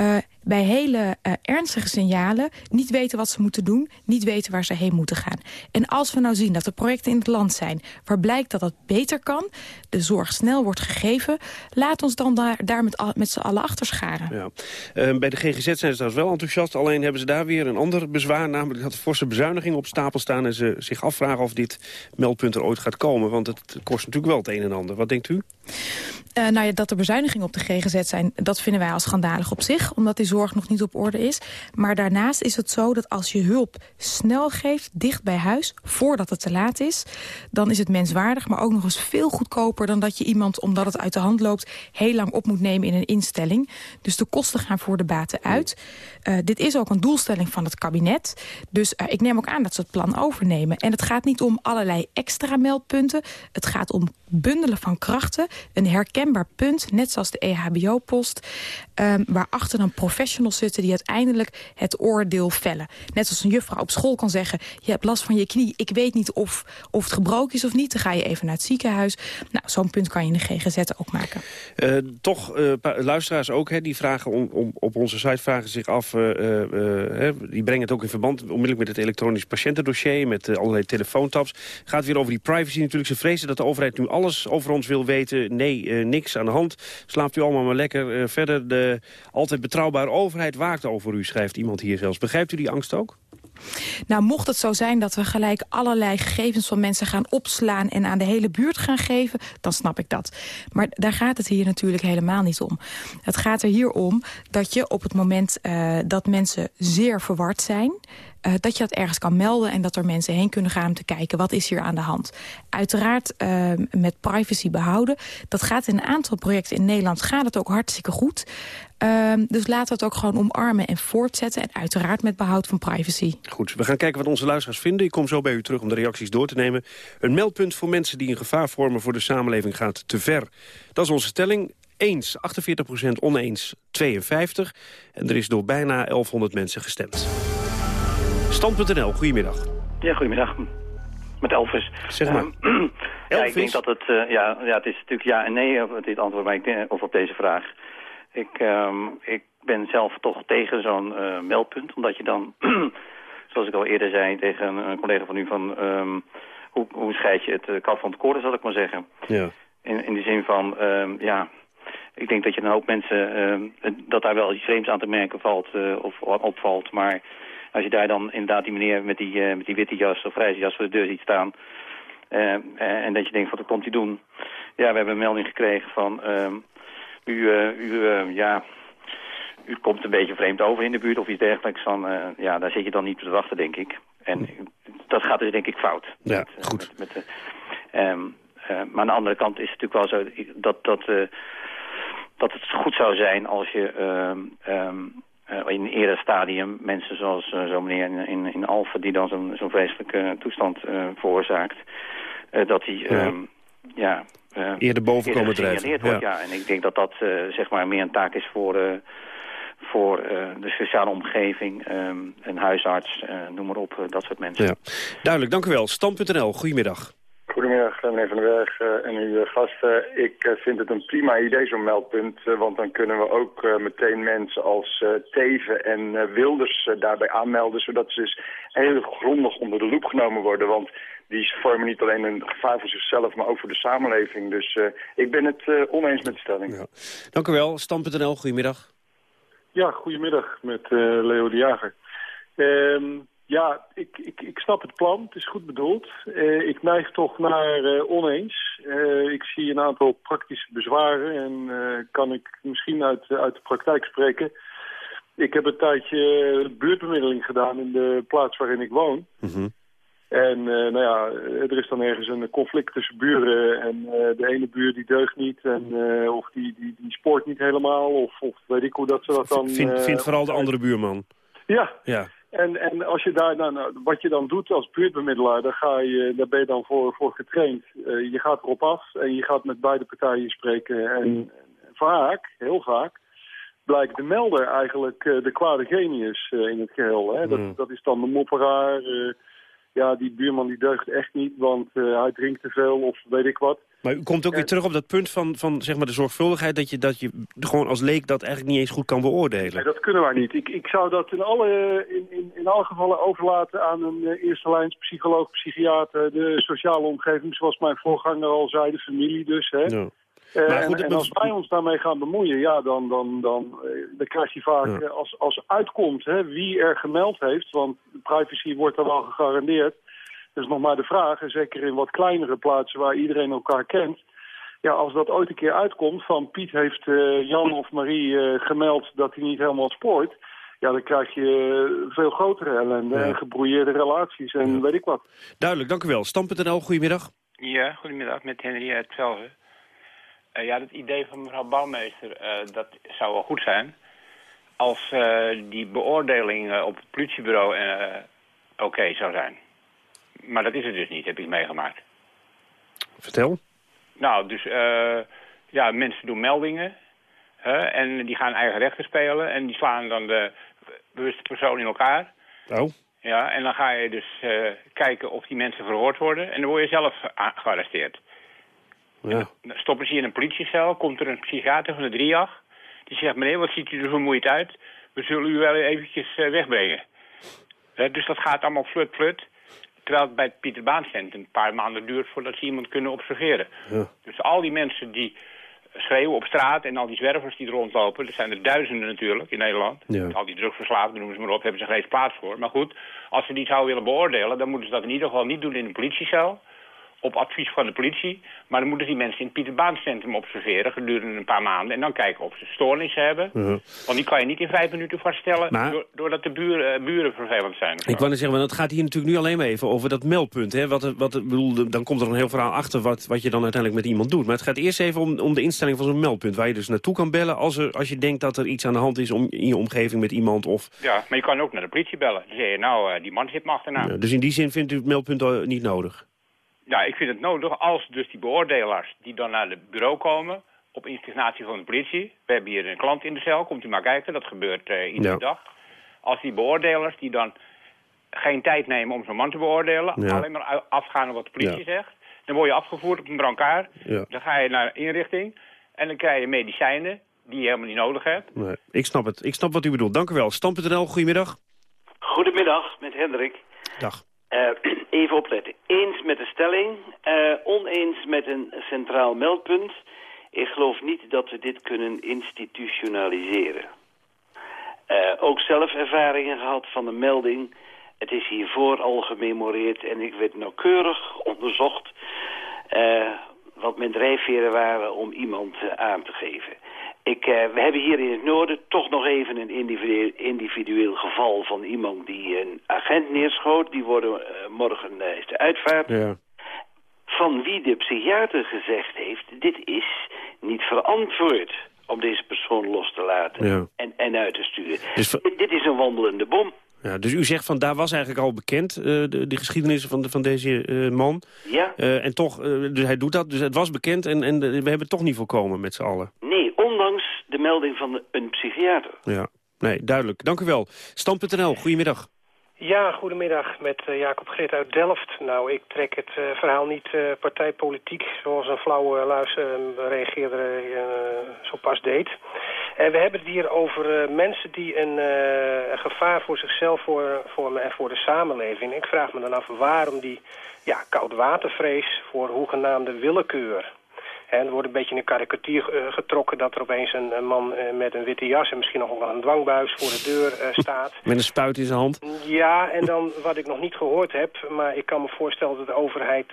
Uh, bij hele uh, ernstige signalen niet weten wat ze moeten doen... niet weten waar ze heen moeten gaan. En als we nou zien dat er projecten in het land zijn... waar blijkt dat het beter kan, de zorg snel wordt gegeven... laat ons dan daar, daar met, met z'n allen achter scharen. Ja. Uh, bij de GGZ zijn ze trouwens wel enthousiast. Alleen hebben ze daar weer een ander bezwaar... namelijk dat er forse bezuiniging op stapel staan... en ze zich afvragen of dit meldpunt er ooit gaat komen. Want het kost natuurlijk wel het een en ander. Wat denkt u? Uh, nou ja, dat er bezuinigingen op de GGZ zijn, dat vinden wij al schandalig op zich. Omdat die zorg nog niet op orde is. Maar daarnaast is het zo dat als je hulp snel geeft, dicht bij huis, voordat het te laat is, dan is het menswaardig, maar ook nog eens veel goedkoper dan dat je iemand, omdat het uit de hand loopt, heel lang op moet nemen in een instelling. Dus de kosten gaan voor de baten uit. Uh, dit is ook een doelstelling van het kabinet. Dus uh, ik neem ook aan dat ze het plan overnemen. En het gaat niet om allerlei extra meldpunten. Het gaat om bundelen van krachten. Een herkenbaar punt, net zoals de EHBO-post... Um, waarachter dan professionals zitten die uiteindelijk het oordeel vellen. Net zoals een juffrouw op school kan zeggen... je hebt last van je knie, ik weet niet of, of het gebroken is of niet... dan ga je even naar het ziekenhuis. Nou, zo'n punt kan je in de GGZ ook maken. Uh, toch, uh, luisteraars ook, hè, die vragen om, om, op onze site vragen zich af... Uh, die brengen het ook in verband onmiddellijk met het elektronisch patiëntendossier... met allerlei telefoontaps. Gaat weer over die privacy natuurlijk. Ze vrezen dat de overheid nu alles over ons wil weten. Nee, niks aan de hand. Slaapt u allemaal maar lekker verder. De altijd betrouwbare overheid waakt over u, schrijft iemand hier zelfs. Begrijpt u die angst ook? Nou, mocht het zo zijn dat we gelijk allerlei gegevens van mensen gaan opslaan... en aan de hele buurt gaan geven, dan snap ik dat. Maar daar gaat het hier natuurlijk helemaal niet om. Het gaat er hier om dat je op het moment uh, dat mensen zeer verward zijn... Uh, dat je dat ergens kan melden en dat er mensen heen kunnen gaan om te kijken wat is hier aan de hand. Uiteraard uh, met privacy behouden. Dat gaat in een aantal projecten in Nederland gaat het ook hartstikke goed. Uh, dus laten we het ook gewoon omarmen en voortzetten. En uiteraard met behoud van privacy. Goed, we gaan kijken wat onze luisteraars vinden. Ik kom zo bij u terug om de reacties door te nemen. Een meldpunt voor mensen die een gevaar vormen voor de samenleving gaat te ver. Dat is onze stelling. Eens 48% oneens 52. En er is door bijna 1100 mensen gestemd. Stand.nl, goedemiddag. Ja, goedemiddag. Met Elvis. Zeg maar. Um, ja, ik denk dat het, uh, ja, ja, het is natuurlijk ja en nee op dit antwoord, maar ik denk, of op deze vraag. Ik, um, ik ben zelf toch tegen zo'n uh, meldpunt, omdat je dan, zoals ik al eerder zei tegen een, een collega van u, van um, hoe, hoe scheid je het kat van het koren, zal ik maar zeggen. Ja. In, in de zin van, um, ja, ik denk dat je een hoop mensen, dat daar wel iets vreemds aan te merken valt uh, of opvalt, maar als je daar dan inderdaad die meneer met die, uh, met die witte jas of grijze jas voor de deur ziet staan, uh, en dat je denkt, wat komt hij doen? Ja, we hebben een melding gekregen van... u, uh, u uh, ja, u komt een beetje vreemd over in de buurt of iets dergelijks. Van, ja, daar zit je dan niet op te wachten, denk ik. En dat gaat dus denk ik fout. Ja, met, goed. Met, met, um, maar aan de andere kant is het natuurlijk wel zo dat, dat, dat het goed zou zijn als je um, in een eerder stadium mensen zoals zo'n meneer in, in, in Alphen... die dan zo'n zo'n vreselijke toestand veroorzaakt... dat hij... Ja. Um, ja, uh, eerder boven komen drijven. Wordt, ja. ja. En ik denk dat dat uh, zeg maar meer een taak is voor, uh, voor de sociale omgeving, um, een huisarts, noem maar op, dat soort mensen. Ja. Duidelijk, dank u wel. Stam.nl, goedemiddag. Goedemiddag, meneer Van den Berg en uw gasten. Ik vind het een prima idee, zo'n meldpunt. Want dan kunnen we ook meteen mensen als Teven en Wilders daarbij aanmelden... zodat ze dus heel grondig onder de loep genomen worden. Want die vormen niet alleen een gevaar voor zichzelf, maar ook voor de samenleving. Dus uh, ik ben het uh, oneens met de stelling. Ja. Dank u wel. Stam.nl, goedemiddag. Ja, goedemiddag met uh, Leo de Jager. Um, ja, ik, ik, ik snap het plan. Het is goed bedoeld. ik neig toch naar oneens. ik zie een aantal praktische bezwaren en kan ik misschien uit, uit de praktijk spreken. Ik heb een tijdje buurtbemiddeling gedaan in de plaats waarin ik woon. Mm -hmm. En nou ja, er is dan ergens een conflict tussen buren en de ene buur die deugt niet en of die, die, die spoort niet helemaal of, of weet ik hoe dat ze dat dan... Vindt vind vooral de andere buurman. Ja. ja. En, en als je daar, nou, nou, wat je dan doet als buurtbemiddelaar, daar, ga je, daar ben je dan voor, voor getraind. je gaat erop af en je gaat met beide partijen spreken. En, vaak, heel vaak, blijkt de melder eigenlijk de kwade genius in het geheel. Hè? Dat, Mm. dat is dan de mopperaar ja, die buurman die deugt echt niet, want hij drinkt te veel of weet ik wat. Maar u komt ook weer terug op dat punt van, van zeg maar de zorgvuldigheid... Dat je, dat je gewoon als leek dat eigenlijk niet eens goed kan beoordelen. Nee, dat kunnen wij niet. Ik, ik zou dat in alle, in, in, in alle gevallen overlaten aan een uh, eerste lijns psycholoog, psychiater... de sociale omgeving, zoals mijn voorganger al zei, de familie dus. Hè. Ja. Uh, maar goed, en, en, als wij ons daarmee gaan bemoeien, ja, dan, dan, dan, dan krijg je vaak ja. als, als uitkomt hè, wie er gemeld heeft. Want privacy wordt dan wel gegarandeerd. Dat is nog maar de vraag, en zeker in wat kleinere plaatsen waar iedereen elkaar kent. Ja, als dat ooit een keer uitkomt van Piet heeft uh, Jan of Marie uh, gemeld dat hij niet helemaal spoort. Ja, dan krijg je veel grotere ellende ja. en gebroeierde relaties en ja. weet ik wat. Duidelijk, dank u wel. Stam.nl, goedemiddag. Ja, goedemiddag, met Henry uit Velzen. Uh, ja, het idee van mevrouw Bouwmeester, dat zou wel goed zijn. Als die beoordeling op het politiebureau oké okay zou zijn. Maar dat is het dus niet, heb ik meegemaakt. Vertel. Nou, dus uh, ja, mensen doen meldingen. Hè, en die gaan eigen rechten spelen. En die slaan dan de bewuste persoon in elkaar. Oh. Ja, en dan ga je dus uh, kijken of die mensen verhoord worden. En dan word je zelf gearresteerd. Ja. Dan stoppen ze in een politiecel. Komt er een psychiater van de driejacht. Die zegt, meneer, wat ziet u er vermoeid uit? We zullen u wel eventjes uh, wegbrengen. dus dat gaat allemaal flut, flut. Terwijl het bij het Pieter Baan Centrum een paar maanden duurt voordat ze iemand kunnen observeren. Ja. Dus al die mensen die schreeuwen op straat en al die zwervers die er rondlopen, dat zijn er duizenden natuurlijk in Nederland. Ja. Al die drugsverslaafden, noemen ze maar op, hebben ze geen eens plaats voor. Maar goed, als ze die zouden willen beoordelen, dan moeten ze dat in ieder geval niet doen in een politiecel. Op advies van de politie. Maar dan moeten die mensen in het Pieter Baan Centrum observeren gedurende een paar maanden. En dan kijken of ze stoornissen hebben. Ja. Want die kan je niet in vijf minuten vaststellen Maar- doordat de buren, buren vervelend zijn. Ik wou net zeggen, want het gaat hier natuurlijk nu alleen maar even over dat meldpunt. Hè? Wat, wat, bedoel, dan komt er een heel verhaal achter wat, wat je dan uiteindelijk met iemand doet. Maar het gaat eerst even om, om de instelling van zo'n meldpunt. Waar je dus naartoe kan bellen als, er, als je denkt dat er iets aan de hand is om, in je omgeving met iemand. Of, Ja, maar je kan ook naar de politie bellen. Dan zeg je, nou, eh, die man zit me achterna. Ja, dus in die zin vindt u het meldpunt eh, niet nodig? Ja, ik vind het nodig als dus die beoordelaars die dan naar het bureau komen... op instigatie van de politie. We hebben hier een klant in de cel, komt u maar kijken. Dat gebeurt eh, iedere Ja. dag. Als die beoordelers die dan geen tijd nemen om zo'n man te beoordelen... Ja. alleen maar afgaan op wat de politie Ja. zegt... dan word je afgevoerd op een brancard. Ja. Dan ga je naar inrichting en dan krijg je medicijnen die je helemaal niet nodig hebt. Nee, ik snap het. Ik snap wat u bedoelt. Dank u wel. Stam.nl, goedemiddag. Goedemiddag, met Hendrik. Dag. Eh, even opletten. Eens met de stelling, eh, oneens met een centraal meldpunt. Ik geloof niet dat we dit kunnen institutionaliseren. Eh, ook zelf ervaringen gehad van de melding. Het is hiervoor al gememoreerd en ik werd nauwkeurig onderzocht... wat mijn drijfveren waren om iemand aan te geven. Ik, eh, we hebben hier in het noorden toch nog even een individueel, individueel geval van iemand die een agent neerschoot. Die worden eh, morgen eh, is de uitvaart. Ja. Van wie de psychiater gezegd heeft, dit is niet verantwoord om deze persoon los te laten Ja. en, en uit te sturen. Dus Dit, dit is een wandelende bom. Ja, dus u zegt van daar was eigenlijk al bekend, de, de geschiedenis van, de, van deze man. Ja? En toch, dus hij doet dat, dus het was bekend en, en we hebben het toch niet voorkomen met z'n allen. Nee, melding van een psychiater. Ja, nee, duidelijk. Dank u wel. Stam.nl, goedemiddag. Ja, goedemiddag met eh, Jacob Grit uit Delft. Nou, ik trek het eh, verhaal niet eh, partijpolitiek, zoals een flauwe luister reageerde eh, zo pas deed. En we hebben het hier over eh, mensen die een, eh, gevaar voor zichzelf voor, voor, en voor de samenleving. Ik vraag me dan af waarom die ja, koudwatervrees voor hoegenaamde willekeur. En er wordt een beetje in een karikatuur eh, getrokken dat er opeens een, man eh, met een witte jas en misschien nog wel een dwangbuis voor de deur eh, staat. Met een spuit in zijn hand. Ja, en dan wat ik nog niet gehoord heb, maar ik kan me voorstellen dat de overheid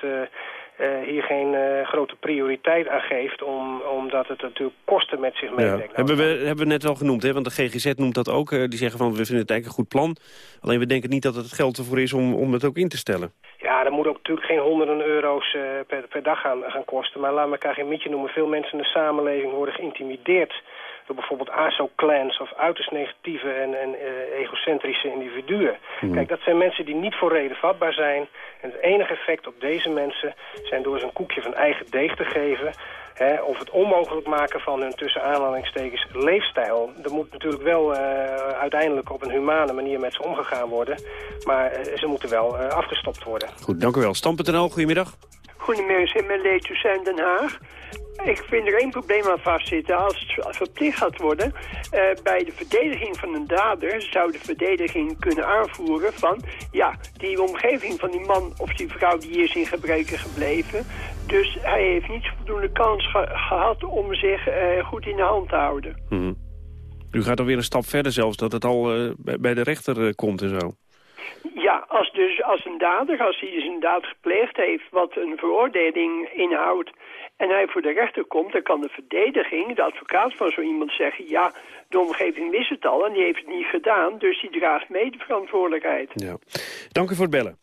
hier geen grote prioriteit aan geeft, om, omdat het natuurlijk kosten met zich Ja. meebrengt. Hebben, we, hebben we net al genoemd, hè? want de GGZ noemt dat ook. die zeggen van, we vinden het eigenlijk een goed plan. Alleen we denken niet dat het geld ervoor is om, om het ook in te stellen. Dat moet ook natuurlijk geen honderden euro's eh, per, per dag gaan, gaan kosten. Maar laat me elkaar geen mietje noemen. Veel mensen in de samenleving worden geïntimideerd door bijvoorbeeld ASO-clans of uiterst negatieve en, en eh, egocentrische individuen. Hmm. Kijk, dat zijn mensen die niet voor reden vatbaar zijn. En het enige effect op deze mensen zijn door ze een koekje van eigen deeg te geven... Hè, of het onmogelijk maken van hun tussen aanhalingstekens leefstijl. Er moet natuurlijk wel eh, uiteindelijk op een humane manier met ze omgegaan worden. Maar eh, ze moeten wel eh, afgestopt worden. Goed, dank u wel. Stam.nl, goedemiddag. Goedemiddag, in mijn Leed Den Haag. Ik vind er één probleem aan vastzitten. Als het verplicht gaat worden, uh, bij de verdediging van een dader zou de verdediging kunnen aanvoeren van, ja, die omgeving van die man of die vrouw die is in gebreken gebleven. Dus hij heeft niet voldoende kans gehad om zich uh, goed in de hand te houden. Mm U gaat alweer een stap verder zelfs, dat het al uh, bij de rechter komt en zo. Ja, als, dus, als een dader, als hij dus een daad gepleegd heeft wat een veroordeling inhoudt en hij voor de rechter komt, dan kan de verdediging, de advocaat van zo iemand zeggen... ja, de omgeving wist het al en die heeft het niet gedaan, dus die draagt mee de verantwoordelijkheid. Ja. Dank u voor het bellen.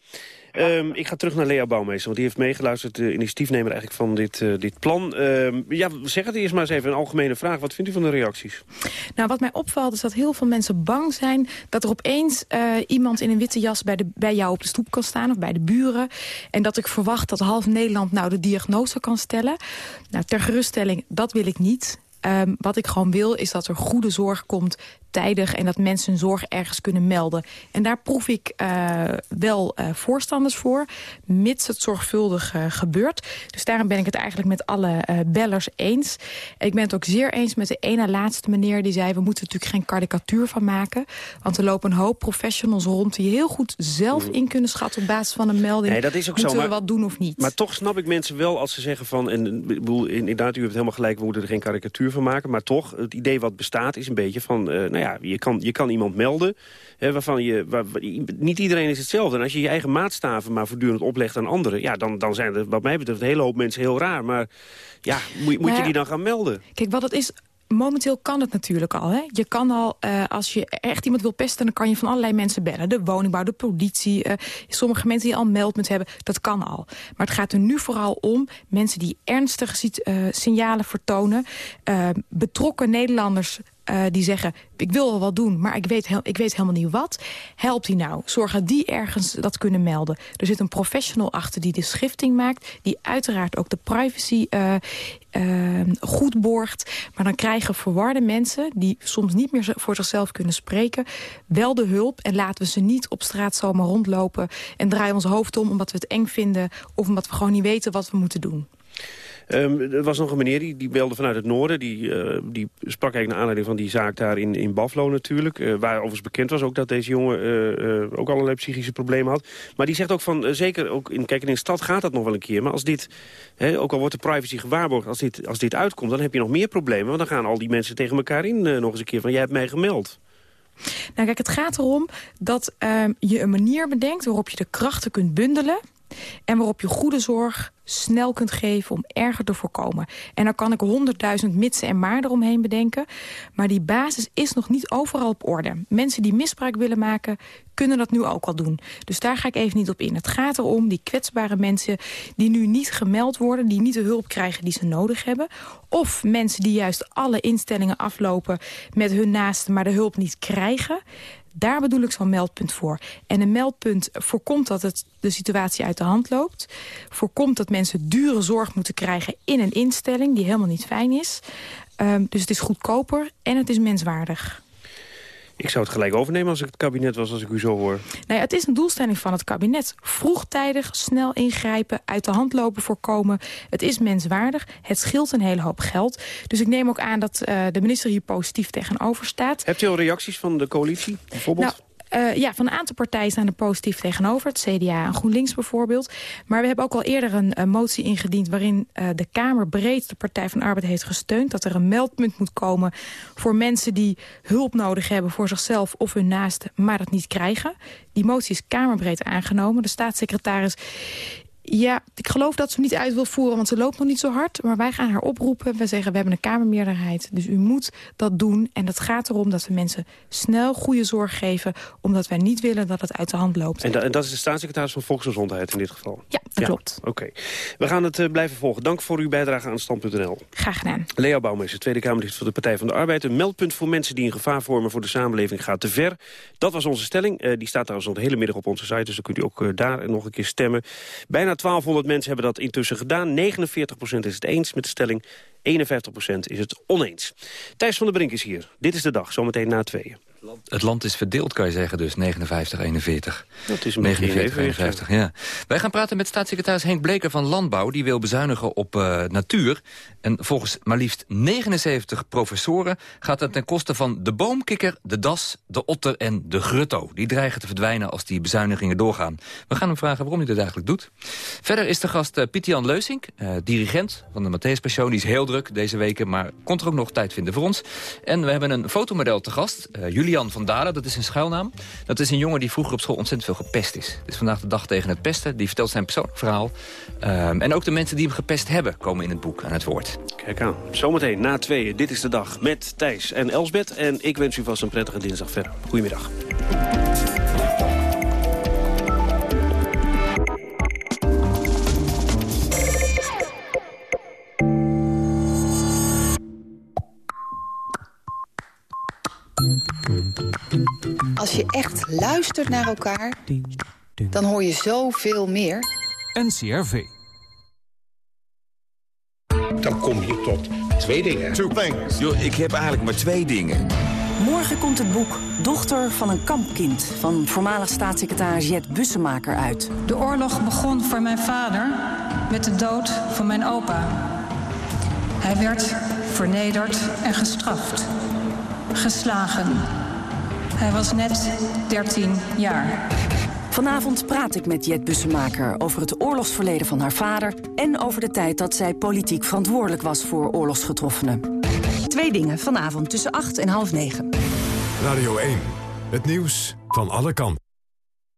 Um, ik ga terug naar Lea Bouwmeester, want die heeft meegeluisterd... de initiatiefnemer eigenlijk van dit, uh, dit plan. Um, ja, zeg het eerst maar eens even, een algemene vraag. Wat vindt u van de reacties? Nou, wat mij opvalt is dat heel veel mensen bang zijn... dat er opeens uh, iemand in een witte jas bij, de, bij jou op de stoep kan staan... of bij de buren. En dat ik verwacht dat half Nederland nou de diagnose kan stellen. Nou, ter geruststelling, dat wil ik niet. Um, wat ik gewoon wil is dat er goede zorg komt tijdig en dat mensen hun zorg ergens kunnen melden. En daar proef ik uh, wel uh, voorstanders voor, mits het zorgvuldig uh, gebeurt. Dus daarom ben ik het eigenlijk met alle bellers eens. En ik ben het ook zeer eens met de ene laatste meneer die zei... we moeten natuurlijk geen karikatuur van maken. Want er lopen een hoop professionals rond die heel goed zelf in kunnen schatten... op basis van een melding. Nee, dat is ook moeten zo, we wat doen of niet. Maar toch snap ik mensen wel als ze zeggen van... en bedoel, inderdaad, u hebt helemaal gelijk, we moeten er geen karikatuur van maken. Maar toch, het idee wat bestaat is een beetje van... nou ja, je kan, je kan iemand melden hè, waarvan je... Waar, niet iedereen is hetzelfde. En als je je eigen maatstaven maar voortdurend oplegt aan anderen... ja, dan, dan zijn er wat mij betreft een hele hoop mensen heel raar. Maar ja, moet, moet je die dan gaan melden? Kijk, wat het is momenteel kan het natuurlijk al. Hè? Je kan al, uh, als je echt iemand wil pesten... dan kan je van allerlei mensen bellen. De woningbouw, de politie, uh, sommige mensen die al meldpunt hebben. Dat kan al. Maar het gaat er nu vooral om mensen die ernstige uh, signalen vertonen. betrokken Nederlanders uh, die zeggen, ik wil wel wat doen, maar ik weet, ik weet helemaal niet wat. Helpt die nou? Zorg dat die ergens dat kunnen melden. Er zit een professional achter die de schifting maakt... die uiteraard ook de privacy uh, uh, goed borgt. Maar dan krijgen verwarde mensen... die soms niet meer voor zichzelf kunnen spreken... wel de hulp en laten we ze niet op straat zomaar rondlopen... en draaien ons hoofd om omdat we het eng vinden... of omdat we gewoon niet weten wat we moeten doen. Um, er was nog een meneer die, die belde vanuit het noorden. Die, uh, die sprak eigenlijk naar aanleiding van die zaak daar in, in Buffalo natuurlijk. Uh, waar overigens bekend was ook dat deze jongen uh, ook allerlei psychische problemen had. Maar die zegt ook van, zeker ook in, kijk, in een stad gaat dat nog wel een keer. Maar als dit, hè, ook al wordt de privacy gewaarborgd, als dit, als dit uitkomt... dan heb je nog meer problemen. Want dan gaan al die mensen tegen elkaar in nog eens een keer van, jij hebt mij gemeld. Nou kijk, het gaat erom dat ehm, je een manier bedenkt waarop je de krachten kunt bundelen... en waarop je goede zorg snel kunt geven om erger te voorkomen. En dan kan ik honderdduizend mitsen en maar eromheen bedenken. Maar die basis is nog niet overal op orde. Mensen die misbruik willen maken, kunnen dat nu ook al doen. Dus daar ga ik even niet op in. Het gaat erom die kwetsbare mensen die nu niet gemeld worden... die niet de hulp krijgen die ze nodig hebben. Of mensen die juist alle instellingen aflopen met hun naasten... maar de hulp niet krijgen. Daar bedoel ik zo'n meldpunt voor. En een meldpunt voorkomt dat het de situatie uit de hand loopt. Voorkomt dat mensen dure zorg moeten krijgen in een instelling... die helemaal niet fijn is. Um, dus het is goedkoper en het is menswaardig. Ik zou het gelijk overnemen als ik het kabinet was, als ik u zo hoor. Nee, het is een doelstelling van het kabinet. Vroegtijdig, snel ingrijpen, uit de hand lopen voorkomen. Het is menswaardig, het scheelt een hele hoop geld. Dus ik neem ook aan dat uh, de minister hier positief tegenover staat. Hebt u al reacties van de coalitie, bijvoorbeeld? Nou, uh, ja, van een aantal partijen staan er positief tegenover. Het CDA en GroenLinks bijvoorbeeld. Maar we hebben ook al eerder een, motie ingediend... waarin uh, de Kamer breed de Partij van Arbeid heeft gesteund... dat er een meldpunt moet komen voor mensen die hulp nodig hebben... voor zichzelf of hun naasten, maar dat niet krijgen. Die motie is kamerbreed aangenomen. De staatssecretaris ja, ik geloof dat ze niet uit wil voeren, want ze loopt nog niet zo hard. Maar wij gaan haar oproepen. We zeggen, we hebben een Kamermeerderheid. Dus u moet dat doen. En het gaat erom dat we mensen snel goede zorg geven... omdat wij niet willen dat het uit de hand loopt. En, en dat is de staatssecretaris van Volksgezondheid in dit geval? Ja, dat klopt. Oké. We gaan het uh, blijven volgen. Dank voor uw bijdrage aan Stand.nl. Graag gedaan. Lea Bouwmeester, Tweede Kamerlid voor de Partij van de Arbeid. Een meldpunt voor mensen die een gevaar vormen voor de samenleving gaat te ver. Dat was onze stelling. Uh, die staat trouwens nog de hele middag op onze site. Dus dan kunt u ook uh, daar nog een keer stemmen. Bijna 1200 mensen hebben dat intussen gedaan. 49% is het eens met de stelling, 51% is het oneens. Thijs van der Brink is hier. Dit is de dag, zometeen na tweeën. Het land is verdeeld, kan je zeggen, dus 59-41. Dat is een beetje 49, ja. Wij gaan praten met staatssecretaris Henk Bleker van Landbouw. Die wil bezuinigen op uh, natuur. En volgens maar liefst 79 professoren gaat het ten koste van de boomkikker, de das, de otter en de grutto. Die dreigen te verdwijnen als die bezuinigingen doorgaan. We gaan hem vragen waarom hij dit eigenlijk doet. Verder is de gast uh, Piet-Jan Leusink, uh, dirigent van de Matthäus Passion. Die is heel druk deze weken, maar kon er ook nog tijd vinden voor ons. En we hebben een fotomodel te gast, uh, Julian van Dalen, dat is een schuilnaam. Dat is een jongen die vroeger op school ontzettend veel gepest is. Is vandaag de dag tegen het pesten. Die vertelt zijn persoonlijk verhaal. Um, en ook de mensen die hem gepest hebben komen in het boek aan het woord. Kijk aan. Zometeen na tweeën. Dit is de dag met Thijs en Elsbet. En ik wens u vast een prettige dinsdag verder. Goedemiddag. Als je echt luistert naar elkaar, dan hoor je zoveel meer. NCRV. Dan kom je tot twee dingen. Two things. Yo, ik heb eigenlijk maar twee dingen. Morgen komt het boek Dochter van een kampkind... van voormalig staatssecretaris Jet Bussemaker uit. De oorlog begon voor mijn vader met de dood van mijn opa. Hij werd vernederd en gestraft. Geslagen. Hij was net 13 jaar. Vanavond praat ik met Jet Bussemaker over het oorlogsverleden van haar vader... en over de tijd dat zij politiek verantwoordelijk was voor oorlogsgetroffenen. Twee dingen vanavond tussen 8 en half 9. Radio 1. Het nieuws van alle kanten.